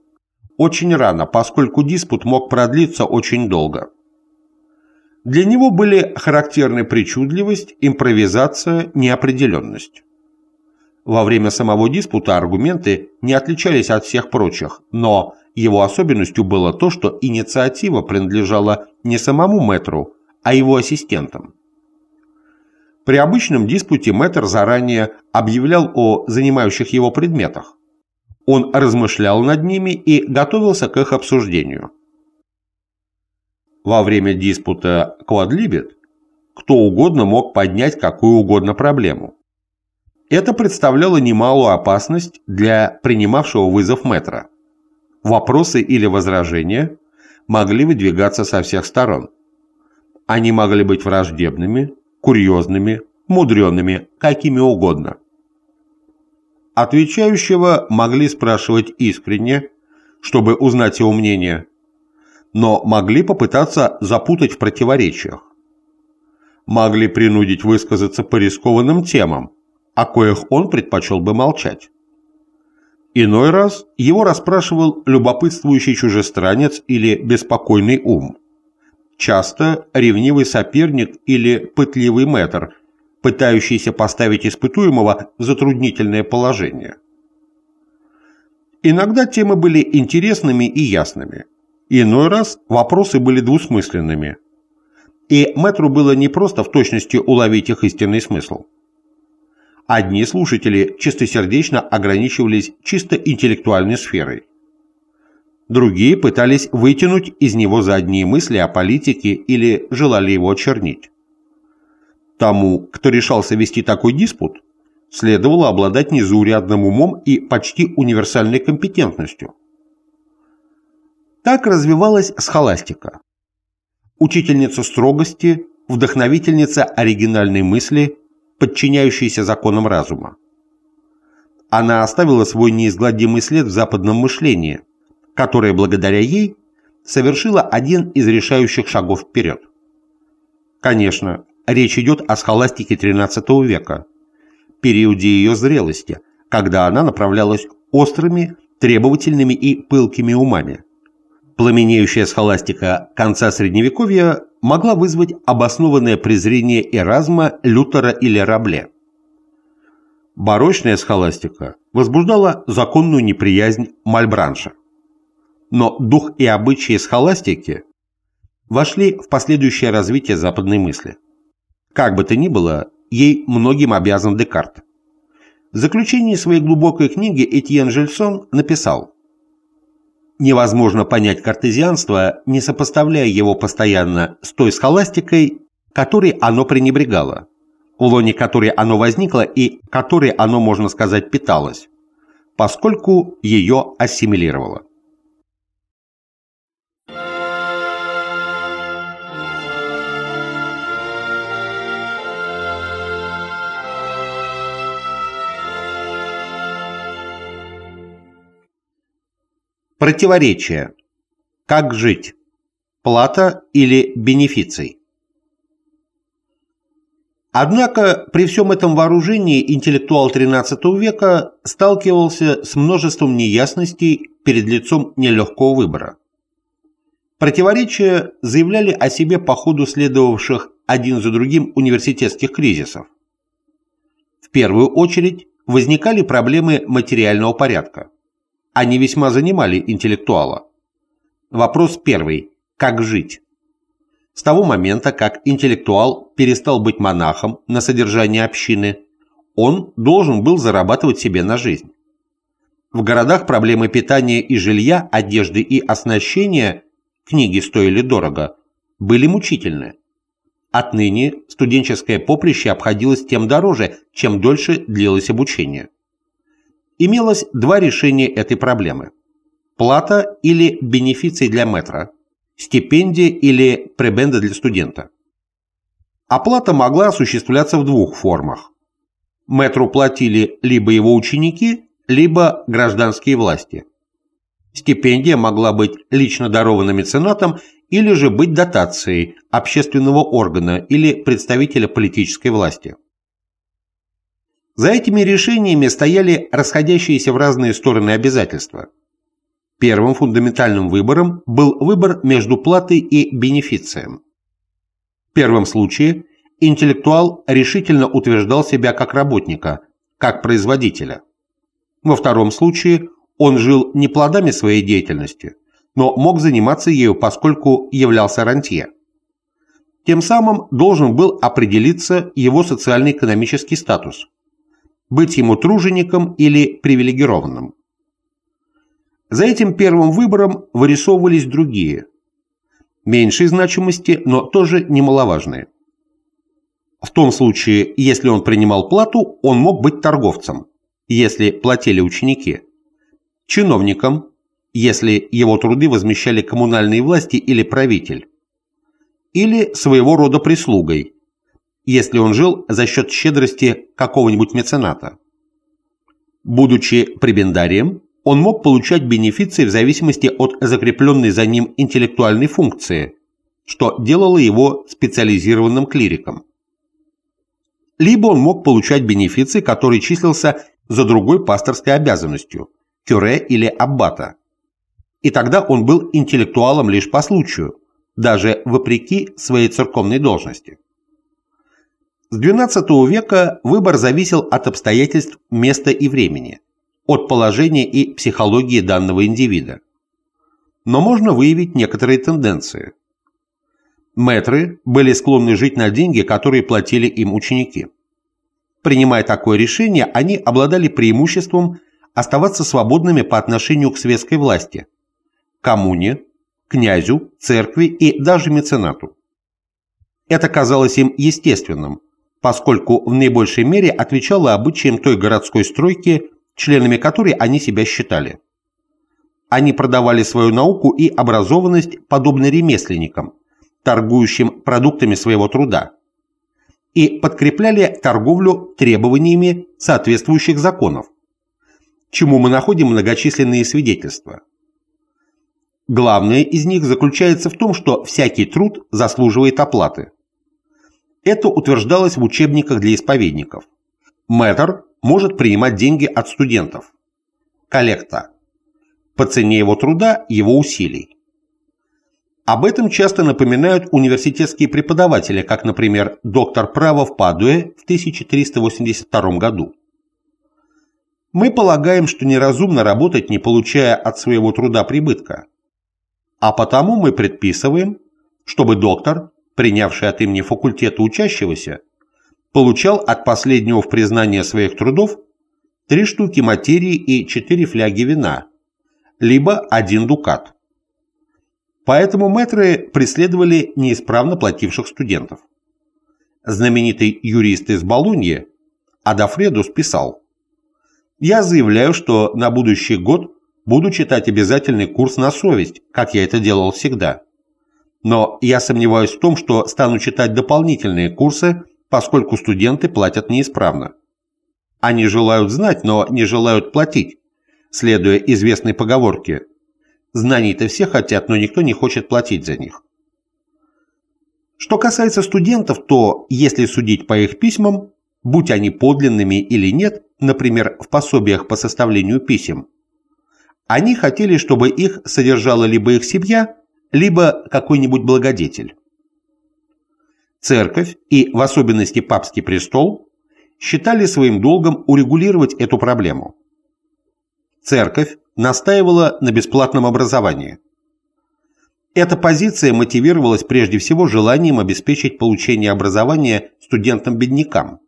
очень рано, поскольку диспут мог продлиться очень долго. Для него были характерны причудливость, импровизация, неопределенность. Во время самого диспута аргументы не отличались от всех прочих, но его особенностью было то, что инициатива принадлежала не самому мэтру, а его ассистентам. При обычном диспуте мэтр заранее объявлял о занимающих его предметах, он размышлял над ними и готовился к их обсуждению. Во время диспута «Квадлибет» кто угодно мог поднять какую угодно проблему. Это представляло немалую опасность для принимавшего вызов метра. Вопросы или возражения могли выдвигаться со всех сторон. Они могли быть враждебными, курьезными, мудреными, какими угодно. Отвечающего могли спрашивать искренне, чтобы узнать его мнение, но могли попытаться запутать в противоречиях. Могли принудить высказаться по рискованным темам, о коих он предпочел бы молчать. Иной раз его расспрашивал любопытствующий чужестранец или беспокойный ум. Часто ревнивый соперник или пытливый мэтр – пытающийся поставить испытуемого в затруднительное положение. Иногда темы были интересными и ясными. Иной раз вопросы были двусмысленными. И мэтру было не просто в точности уловить их истинный смысл. Одни слушатели чистосердечно ограничивались чисто интеллектуальной сферой. Другие пытались вытянуть из него задние мысли о политике или желали его очернить. Тому, кто решался вести такой диспут, следовало обладать незаурядным умом и почти универсальной компетентностью. Так развивалась схоластика. Учительница строгости, вдохновительница оригинальной мысли, подчиняющейся законам разума. Она оставила свой неизгладимый след в западном мышлении, которое благодаря ей совершило один из решающих шагов вперед. Конечно, Речь идет о схоластике XIII века, периоде ее зрелости, когда она направлялась острыми, требовательными и пылкими умами. Пламенеющая схоластика конца Средневековья могла вызвать обоснованное презрение Эразма, Лютера или Рабле. Барочная схоластика возбуждала законную неприязнь Мальбранша. Но дух и обычаи схоластики вошли в последующее развитие западной мысли. Как бы то ни было, ей многим обязан Декарт. В заключении своей глубокой книги Этьен Жильсон написал «Невозможно понять картезианство, не сопоставляя его постоянно с той схоластикой, которой оно пренебрегало, в лоне которой оно возникло и которой оно, можно сказать, питалось, поскольку ее ассимилировало». Противоречие. Как жить? Плата или бенефиций? Однако при всем этом вооружении интеллектуал XIII века сталкивался с множеством неясностей перед лицом нелегкого выбора. Противоречия заявляли о себе по ходу следовавших один за другим университетских кризисов. В первую очередь возникали проблемы материального порядка. Они весьма занимали интеллектуала. Вопрос первый – как жить? С того момента, как интеллектуал перестал быть монахом на содержание общины, он должен был зарабатывать себе на жизнь. В городах проблемы питания и жилья, одежды и оснащения, книги стоили дорого, были мучительны. Отныне студенческое поприще обходилось тем дороже, чем дольше длилось обучение. Имелось два решения этой проблемы – плата или бенефиции для метра – стипендия или пребенда для студента. Оплата могла осуществляться в двух формах. Метру платили либо его ученики, либо гражданские власти. Стипендия могла быть лично дарована меценатом или же быть дотацией общественного органа или представителя политической власти. За этими решениями стояли расходящиеся в разные стороны обязательства – Первым фундаментальным выбором был выбор между платой и бенефицием. В первом случае интеллектуал решительно утверждал себя как работника, как производителя. Во втором случае он жил не плодами своей деятельности, но мог заниматься ею, поскольку являлся рантье. Тем самым должен был определиться его социально-экономический статус – быть ему тружеником или привилегированным. За этим первым выбором вырисовывались другие, меньшей значимости, но тоже немаловажные. В том случае, если он принимал плату, он мог быть торговцем, если платили ученики, чиновником, если его труды возмещали коммунальные власти или правитель, или своего рода прислугой, если он жил за счет щедрости какого-нибудь мецената. Будучи прибендарием, он мог получать бенефиции в зависимости от закрепленной за ним интеллектуальной функции, что делало его специализированным клириком. Либо он мог получать бенефиции, который числился за другой пасторской обязанностью – кюре или аббата. И тогда он был интеллектуалом лишь по случаю, даже вопреки своей церковной должности. С XII века выбор зависел от обстоятельств места и времени от положения и психологии данного индивида. Но можно выявить некоторые тенденции. Мэтры были склонны жить на деньги, которые платили им ученики. Принимая такое решение, они обладали преимуществом оставаться свободными по отношению к светской власти, коммуне, князю, церкви и даже меценату. Это казалось им естественным, поскольку в наибольшей мере отвечало обычаям той городской стройки, членами которой они себя считали. Они продавали свою науку и образованность подобно ремесленникам, торгующим продуктами своего труда, и подкрепляли торговлю требованиями соответствующих законов, чему мы находим многочисленные свидетельства. Главное из них заключается в том, что всякий труд заслуживает оплаты. Это утверждалось в учебниках для исповедников. Мэтр может принимать деньги от студентов. Коллекта. По цене его труда, его усилий. Об этом часто напоминают университетские преподаватели, как, например, доктор права в Падуе в 1382 году. Мы полагаем, что неразумно работать, не получая от своего труда прибытка. А потому мы предписываем, чтобы доктор, принявший от имени факультета учащегося, получал от последнего в признание своих трудов три штуки материи и четыре фляги вина, либо один дукат. Поэтому мэтры преследовали неисправно плативших студентов. Знаменитый юрист из Болоньи Адафредус писал «Я заявляю, что на будущий год буду читать обязательный курс на совесть, как я это делал всегда. Но я сомневаюсь в том, что стану читать дополнительные курсы поскольку студенты платят неисправно. Они желают знать, но не желают платить, следуя известной поговорке «Знаний-то все хотят, но никто не хочет платить за них». Что касается студентов, то, если судить по их письмам, будь они подлинными или нет, например, в пособиях по составлению писем, они хотели, чтобы их содержала либо их семья, либо какой-нибудь благодетель. Церковь и в особенности папский престол считали своим долгом урегулировать эту проблему. Церковь настаивала на бесплатном образовании. Эта позиция мотивировалась прежде всего желанием обеспечить получение образования студентам-беднякам.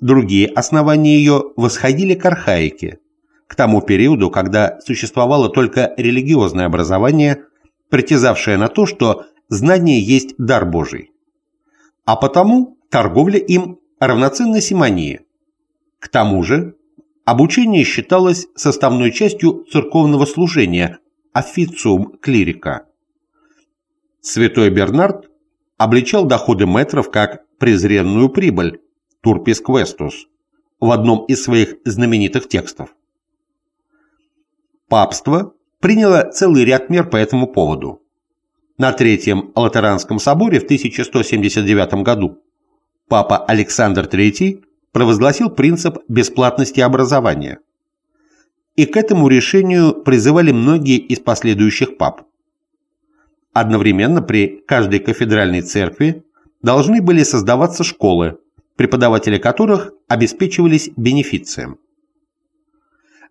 Другие основания ее восходили к архаике, к тому периоду, когда существовало только религиозное образование, притязавшее на то, что знание есть дар Божий. А потому торговля им равноценна симонии. К тому же обучение считалось составной частью церковного служения, официум клирика. Святой Бернард обличал доходы метров как презренную прибыль, турпис квестус, в одном из своих знаменитых текстов папство приняло целый ряд мер по этому поводу. На Третьем Латеранском соборе в 1179 году папа Александр III провозгласил принцип бесплатности образования. И к этому решению призывали многие из последующих пап. Одновременно при каждой кафедральной церкви должны были создаваться школы, преподаватели которых обеспечивались бенефицием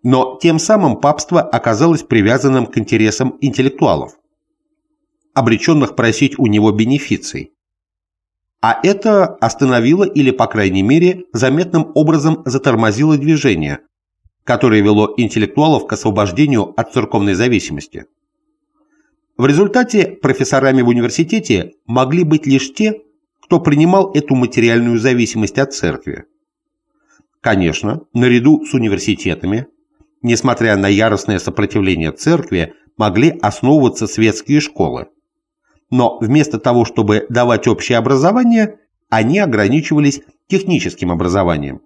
но тем самым папство оказалось привязанным к интересам интеллектуалов, обреченных просить у него бенефиций. А это остановило или, по крайней мере, заметным образом затормозило движение, которое вело интеллектуалов к освобождению от церковной зависимости. В результате профессорами в университете могли быть лишь те, кто принимал эту материальную зависимость от церкви. Конечно, наряду с университетами несмотря на яростное сопротивление церкви, могли основываться светские школы. Но вместо того, чтобы давать общее образование, они ограничивались техническим образованием,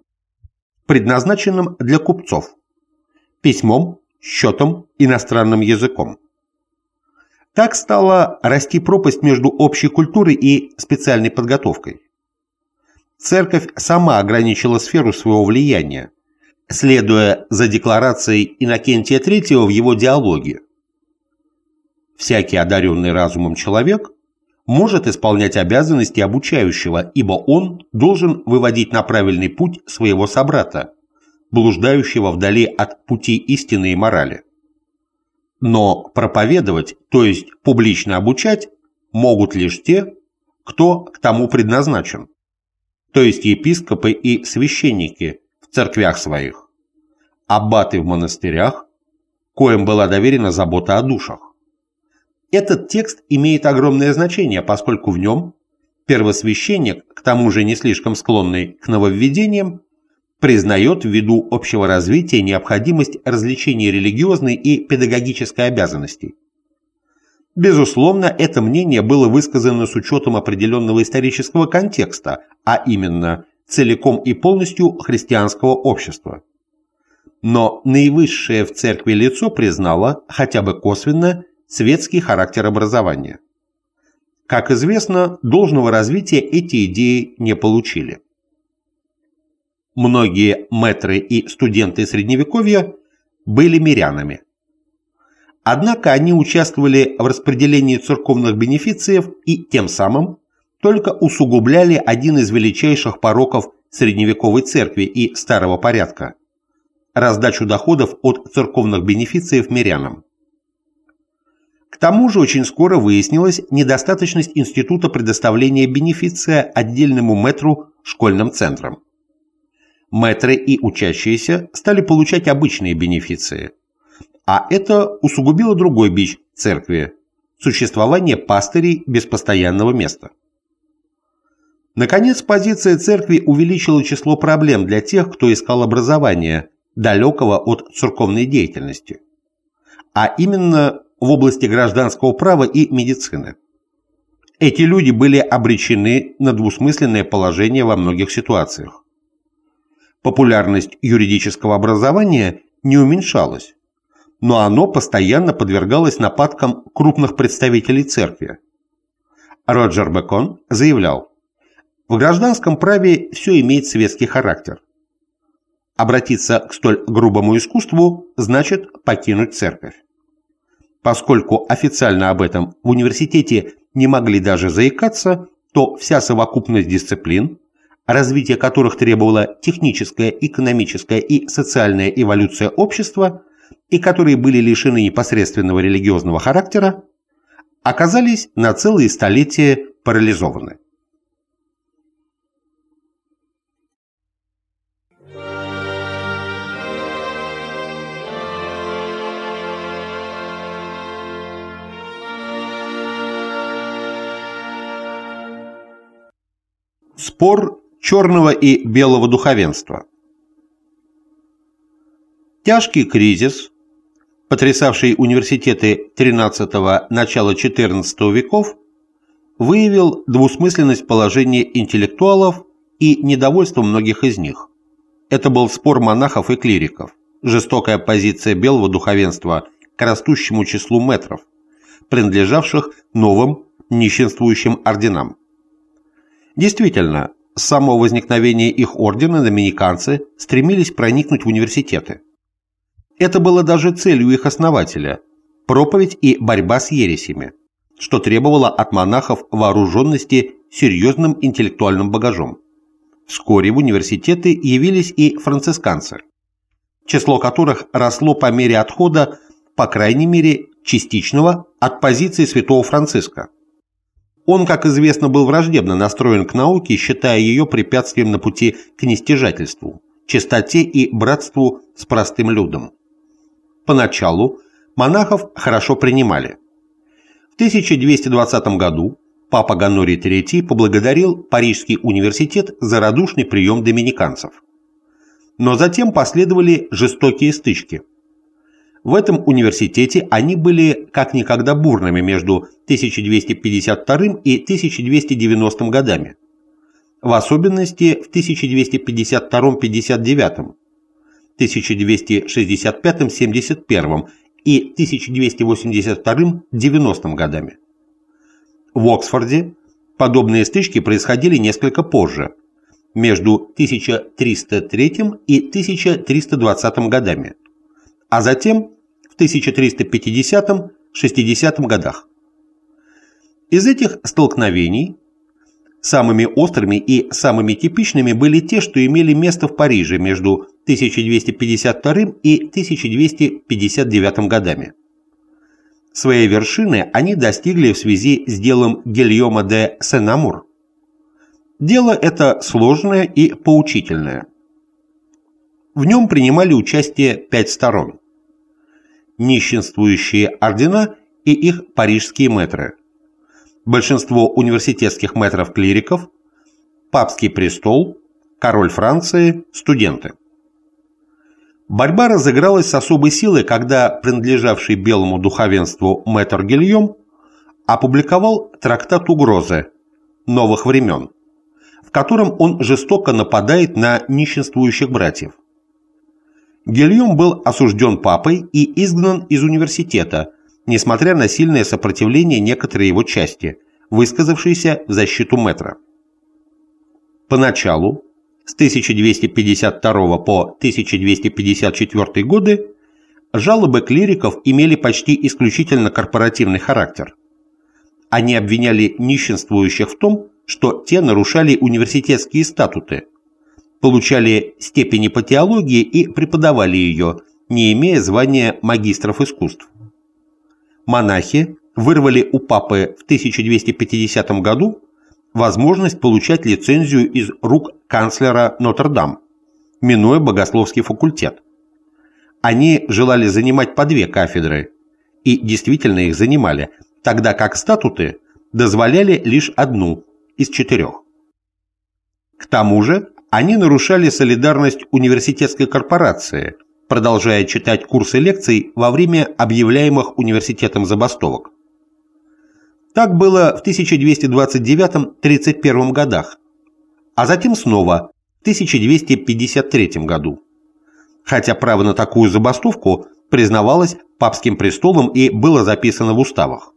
предназначенным для купцов, письмом, счетом, иностранным языком. Так стала расти пропасть между общей культурой и специальной подготовкой. Церковь сама ограничила сферу своего влияния, следуя за декларацией Иннокентия III в его диалоге. Всякий одаренный разумом человек может исполнять обязанности обучающего, ибо он должен выводить на правильный путь своего собрата, блуждающего вдали от пути истины и морали. Но проповедовать, то есть публично обучать, могут лишь те, кто к тому предназначен, то есть епископы и священники – церквях своих, аббаты в монастырях, коим была доверена забота о душах. Этот текст имеет огромное значение, поскольку в нем первосвященник, к тому же не слишком склонный к нововведениям, признает ввиду общего развития необходимость развлечения религиозной и педагогической обязанностей. Безусловно, это мнение было высказано с учетом определенного исторического контекста, а именно целиком и полностью христианского общества. Но наивысшее в церкви лицо признало, хотя бы косвенно, светский характер образования. Как известно, должного развития эти идеи не получили. Многие мэтры и студенты Средневековья были мирянами. Однако они участвовали в распределении церковных бенефициев и тем самым только усугубляли один из величайших пороков средневековой церкви и старого порядка – раздачу доходов от церковных бенефициев мирянам. К тому же очень скоро выяснилась недостаточность института предоставления бенефиция отдельному метру школьным центрам. Мэтры и учащиеся стали получать обычные бенефиции, а это усугубило другой бич церкви – существование пастырей без постоянного места. Наконец, позиция церкви увеличила число проблем для тех, кто искал образования, далекого от церковной деятельности, а именно в области гражданского права и медицины. Эти люди были обречены на двусмысленное положение во многих ситуациях. Популярность юридического образования не уменьшалась, но оно постоянно подвергалось нападкам крупных представителей церкви Роджер Бекон заявлял, в гражданском праве все имеет светский характер. Обратиться к столь грубому искусству значит покинуть церковь. Поскольку официально об этом в университете не могли даже заикаться, то вся совокупность дисциплин, развитие которых требовала техническая, экономическая и социальная эволюция общества, и которые были лишены непосредственного религиозного характера, оказались на целые столетия парализованы. Спор черного и белого духовенства Тяжкий кризис, потрясавший университеты XIII – начала XIV веков, выявил двусмысленность положения интеллектуалов и недовольство многих из них. Это был спор монахов и клириков, жестокая позиция белого духовенства к растущему числу метров, принадлежавших новым нищенствующим орденам. Действительно, с самого возникновения их ордена доминиканцы стремились проникнуть в университеты. Это было даже целью их основателя – проповедь и борьба с ересями, что требовало от монахов вооруженности серьезным интеллектуальным багажом. Вскоре в университеты явились и францисканцы, число которых росло по мере отхода, по крайней мере, частичного от позиции святого Франциска – он, как известно, был враждебно настроен к науке, считая ее препятствием на пути к нестяжательству, чистоте и братству с простым людом. Поначалу монахов хорошо принимали. В 1220 году папа Ганорий III поблагодарил Парижский университет за радушный прием доминиканцев. Но затем последовали жестокие стычки – в этом университете они были как никогда бурными между 1252 и 1290 годами. В особенности в 1252-59, 1265-71 и 1282-90 годами. В Оксфорде подобные стычки происходили несколько позже, между 1303 и 1320 годами, а затем 1350-60 годах. Из этих столкновений самыми острыми и самыми типичными были те, что имели место в Париже между 1252 и 1259 годами. Своей вершины они достигли в связи с делом Гильома де Сен-Амур. Дело это сложное и поучительное. В нем принимали участие пять сторон нищенствующие ордена и их парижские мэтры, большинство университетских мэтров-клириков, папский престол, король Франции, студенты. Борьба разыгралась с особой силой, когда принадлежавший белому духовенству мэтр Гильем опубликовал трактат угрозы новых времен, в котором он жестоко нападает на нищенствующих братьев. Гильем был осужден папой и изгнан из университета, несмотря на сильное сопротивление некоторой его части, высказавшейся в защиту метра. Поначалу, с 1252 по 1254 годы, жалобы клириков имели почти исключительно корпоративный характер. Они обвиняли нищенствующих в том, что те нарушали университетские статуты, получали степени по теологии и преподавали ее, не имея звания магистров искусств. Монахи вырвали у папы в 1250 году возможность получать лицензию из рук канцлера Нотр-Дам, минуя богословский факультет. Они желали занимать по две кафедры, и действительно их занимали, тогда как статуты дозволяли лишь одну из четырех. К тому же они нарушали солидарность университетской корпорации, продолжая читать курсы лекций во время объявляемых университетом забастовок. Так было в 1229-31 годах, а затем снова в 1253 году. Хотя право на такую забастовку признавалось папским престолом и было записано в уставах.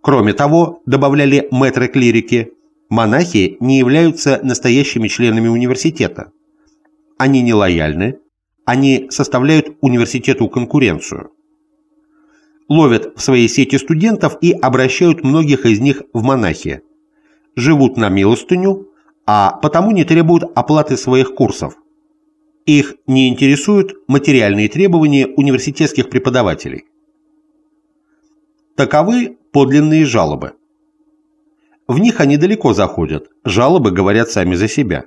Кроме того, добавляли мэтры-клирики, монахи не являются настоящими членами университета. Они не лояльны, они составляют университету конкуренцию. Ловят в своей сети студентов и обращают многих из них в монахи. Живут на милостыню, а потому не требуют оплаты своих курсов. Их не интересуют материальные требования университетских преподавателей. Таковы подлинные жалобы. В них они далеко заходят, жалобы говорят сами за себя.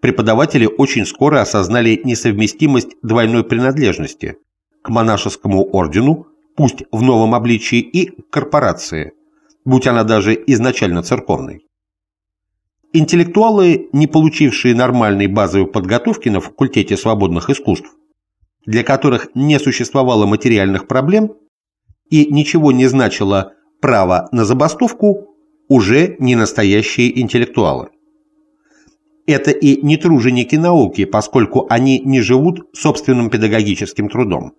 Преподаватели очень скоро осознали несовместимость двойной принадлежности к монашескому ордену, пусть в новом обличии, и к корпорации, будь она даже изначально церковной. Интеллектуалы, не получившие нормальной базовой подготовки на факультете свободных искусств, для которых не существовало материальных проблем и ничего не значило право на забастовку, уже не настоящие интеллектуалы. Это и не труженики науки, поскольку они не живут собственным педагогическим трудом.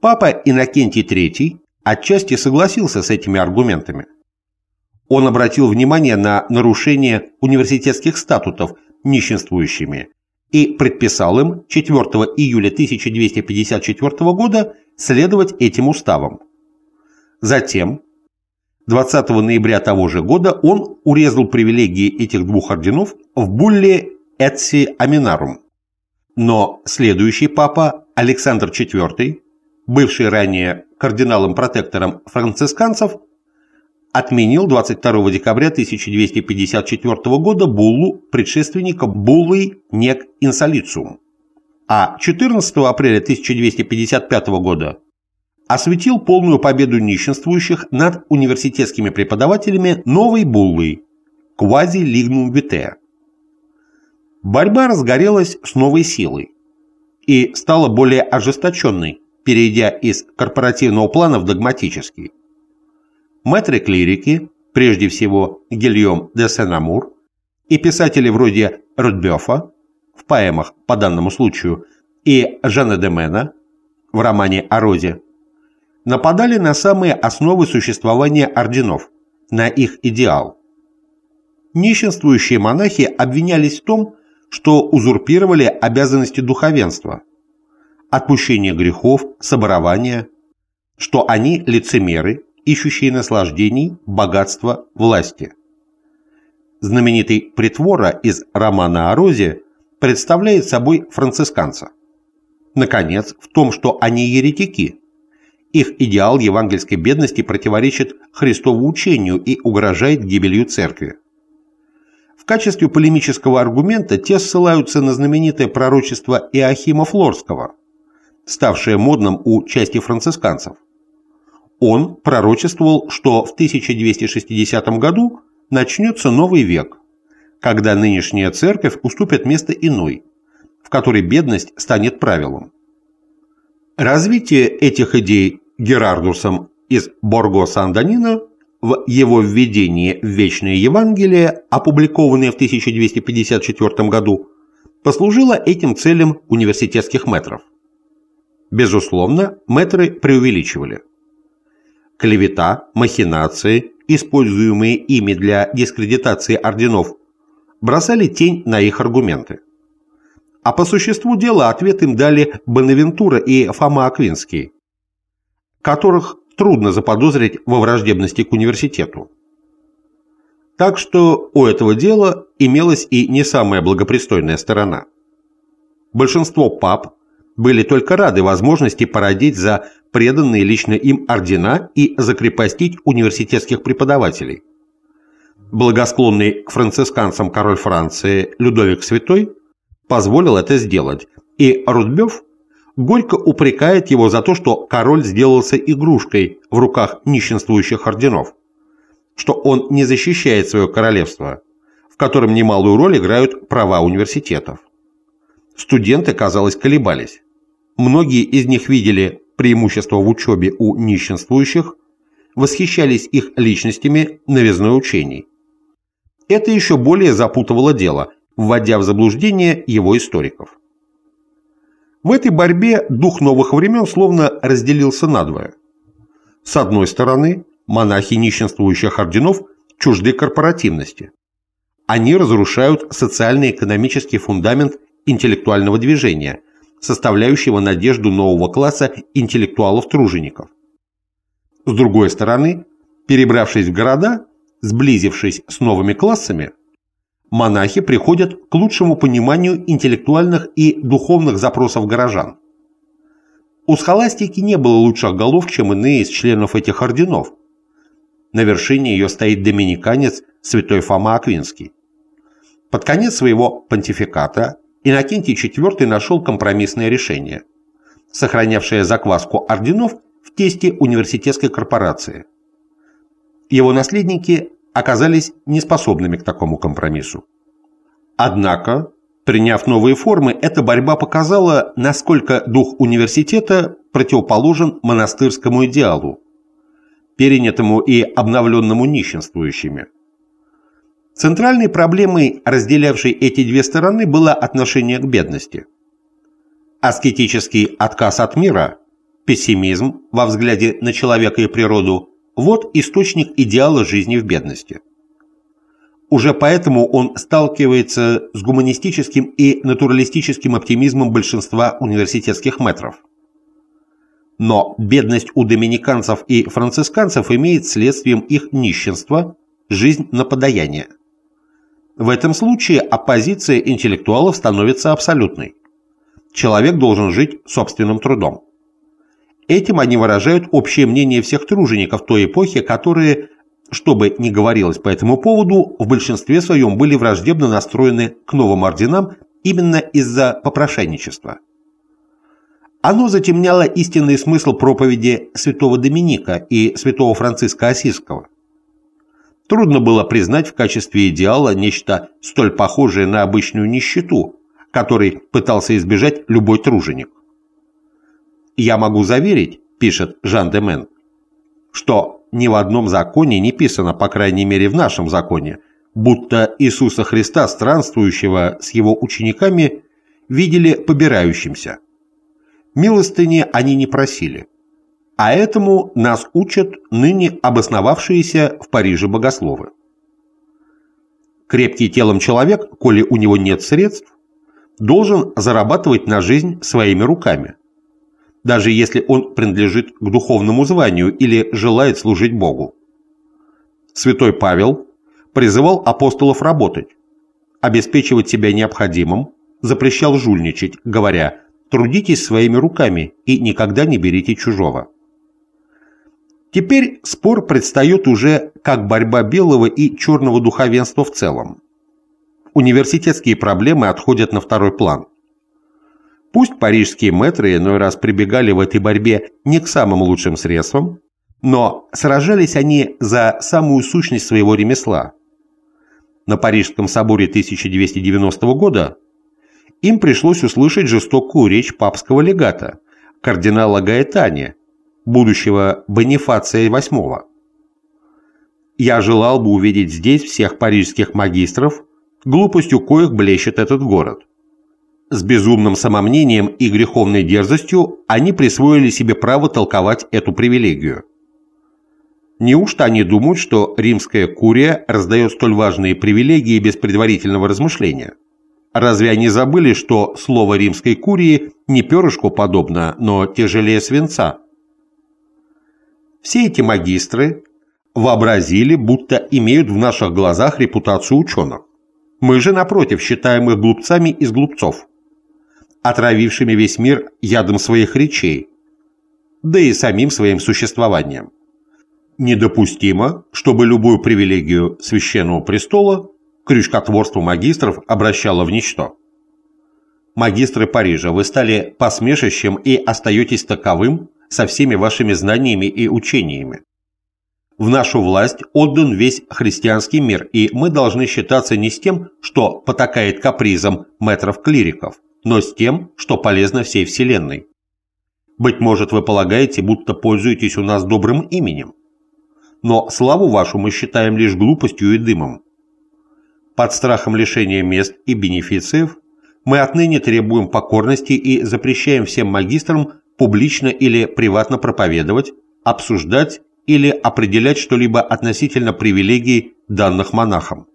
Папа Иннокентий III отчасти согласился с этими аргументами. Он обратил внимание на нарушение университетских статутов нищенствующими и предписал им 4 июля 1254 года следовать этим уставам. Затем, 20 ноября того же года, он урезал привилегии этих двух орденов в булле Этси Аминарум. Но следующий папа, Александр IV, бывший ранее кардиналом-протектором францисканцев, отменил 22 декабря 1254 года буллу предшественника буллы Нек Инсолициум, а 14 апреля 1255 года осветил полную победу нищенствующих над университетскими преподавателями новой буллой Квази Лигнум Витеа. Борьба разгорелась с новой силой и стала более ожесточенной, перейдя из корпоративного плана в догматический. Мэтры-клирики, прежде всего Гильем де Сен-Амур, и писатели вроде Рудбёфа в поэмах по данному случаю и Жана де Мена в романе о Розе нападали на самые основы существования орденов, на их идеал. Нищенствующие монахи обвинялись в том, что узурпировали обязанности духовенства, отпущение грехов, соборования, что они лицемеры, ищущие наслаждений, богатства, власти. Знаменитый притвора из романа о Розе представляет собой францисканца. Наконец, в том, что они еретики, их идеал евангельской бедности противоречит Христову учению и угрожает гибелью церкви. В качестве полемического аргумента те ссылаются на знаменитое пророчество Иохима Флорского, ставшее модным у части францисканцев. Он пророчествовал, что в 1260 году начнется новый век, когда нынешняя церковь уступит место иной, в которой бедность станет правилом. Развитие этих идей Герардусом из Борго Сан-Данино в его введении в Вечное Евангелие, опубликованное в 1254 году, послужило этим целям университетских метров. Безусловно, метры преувеличивали. Клевета, махинации, используемые ими для дискредитации орденов, бросали тень на их аргументы. А по существу дела ответ им дали Бонавентура и Фома Аквинский, которых трудно заподозрить во враждебности к университету. Так что у этого дела имелась и не самая благопристойная сторона. Большинство пап были только рады возможности породить за преданные лично им ордена и закрепостить университетских преподавателей. Благосклонный к францисканцам король Франции Людовик Святой позволил это сделать, и Рудбёв горько упрекает его за то, что король сделался игрушкой в руках нищенствующих орденов, что он не защищает свое королевство, в котором немалую роль играют права университетов. Студенты, казалось, колебались. Многие из них видели преимущество в учебе у нищенствующих, восхищались их личностями новизной учений. Это еще более запутывало дело – вводя в заблуждение его историков. В этой борьбе дух новых времен словно разделился надвое. С одной стороны, Монахи нищенствующих орденов чужды корпоративности. Они разрушают социально-экономический фундамент интеллектуального движения, составляющего надежду нового класса интеллектуалов-тружеников. С другой стороны, перебравшись в города, сблизившись с новыми классами, монахи приходят к лучшему пониманию интеллектуальных и духовных запросов горожан. У схоластики не было лучших голов, чем иные из членов этих орденов. На вершине ее стоит доминиканец святой Фома Аквинский. Под конец своего понтификата Иннокентий IV нашел компромиссное решение, сохранявшее закваску орденов в тесте университетской корпорации. Его наследники оказались неспособными к такому компромиссу. Однако, приняв новые формы, эта борьба показала, насколько дух университета противоположен монастырскому идеалу, перенятому и обновленному нищенствующими. Центральной проблемой, разделявшей эти две стороны, было отношение к бедности. Аскетический отказ от мира, пессимизм во взгляде на человека и природу – вот источник идеала жизни в бедности. Уже поэтому он сталкивается с гуманистическим и натуралистическим оптимизмом большинства университетских метров. Но бедность у доминиканцев и францисканцев имеет следствием их нищенства жизнь на подаяние. В этом случае оппозиция интеллектуалов становится абсолютной. Человек должен жить собственным трудом. Этим они выражают общее мнение всех тружеников той эпохи, которые, что бы ни говорилось по этому поводу, в большинстве своем были враждебно настроены к новым орденам именно из-за попрошайничества. Оно затемняло истинный смысл проповеди святого Доминика и святого Франциска Осиского. Трудно было признать в качестве идеала нечто столь похожее на обычную нищету, которой пытался избежать любой труженик. «Я могу заверить», – пишет Жан де Мен, что ни в одном законе не писано, по крайней мере в нашем законе, будто Иисуса Христа, странствующего с его учениками, видели побирающимся. Милостыни они не просили – а этому нас учат ныне обосновавшиеся в Париже богословы. Крепкий телом человек, коли у него нет средств, должен зарабатывать на жизнь своими руками, даже если он принадлежит к духовному званию или желает служить Богу. Святой Павел призывал апостолов работать, обеспечивать себя необходимым, запрещал жульничать, говоря «трудитесь своими руками и никогда не берите чужого». Теперь спор предстает уже как борьба белого и черного духовенства в целом. Университетские проблемы отходят на второй план. Пусть парижские мэтры иной раз прибегали в этой борьбе не к самым лучшим средствам, но сражались они за самую сущность своего ремесла. На Парижском соборе 1290 года им пришлось услышать жестокую речь папского легата, кардинала Гаэтани, будущего Бонифация VIII. Я желал бы увидеть здесь всех парижских магистров, глупостью коих блещет этот город. С безумным самомнением и греховной дерзостью они присвоили себе право толковать эту привилегию. Неужто они думают, что римская курия раздает столь важные привилегии без предварительного размышления? Разве они забыли, что слово римской курии не перышку подобно, но тяжелее свинца? Все эти магистры вообразили, будто имеют в наших глазах репутацию ученых. Мы же, напротив, считаем их глупцами из глупцов, отравившими весь мир ядом своих речей, да и самим своим существованием. Недопустимо, чтобы любую привилегию священного престола крючкотворство магистров обращало в ничто. Магистры Парижа, вы стали посмешищем и остаетесь таковым, со всеми вашими знаниями и учениями. В нашу власть отдан весь христианский мир, и мы должны считаться не с тем, что потакает капризом метров-клириков, но с тем, что полезно всей Вселенной. Быть может, вы полагаете, будто пользуетесь у нас добрым именем. Но славу вашу мы считаем лишь глупостью и дымом. Под страхом лишения мест и бенефициев мы отныне требуем покорности и запрещаем всем магистрам публично или приватно проповедовать, обсуждать или определять что-либо относительно привилегий данных монахам.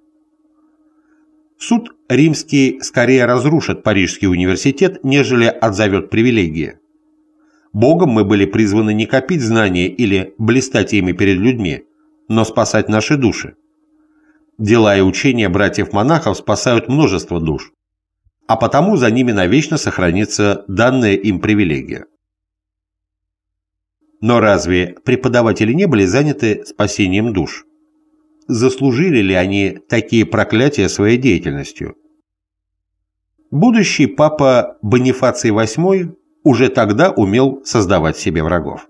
Суд римский скорее разрушит Парижский университет, нежели отзовет привилегии. Богом мы были призваны не копить знания или блистать ими перед людьми, но спасать наши души. Дела и учения братьев-монахов спасают множество душ, а потому за ними навечно сохранится данная им привилегия. Но разве преподаватели не были заняты спасением душ? Заслужили ли они такие проклятия своей деятельностью? Будущий папа Бонифаций VIII уже тогда умел создавать себе врагов.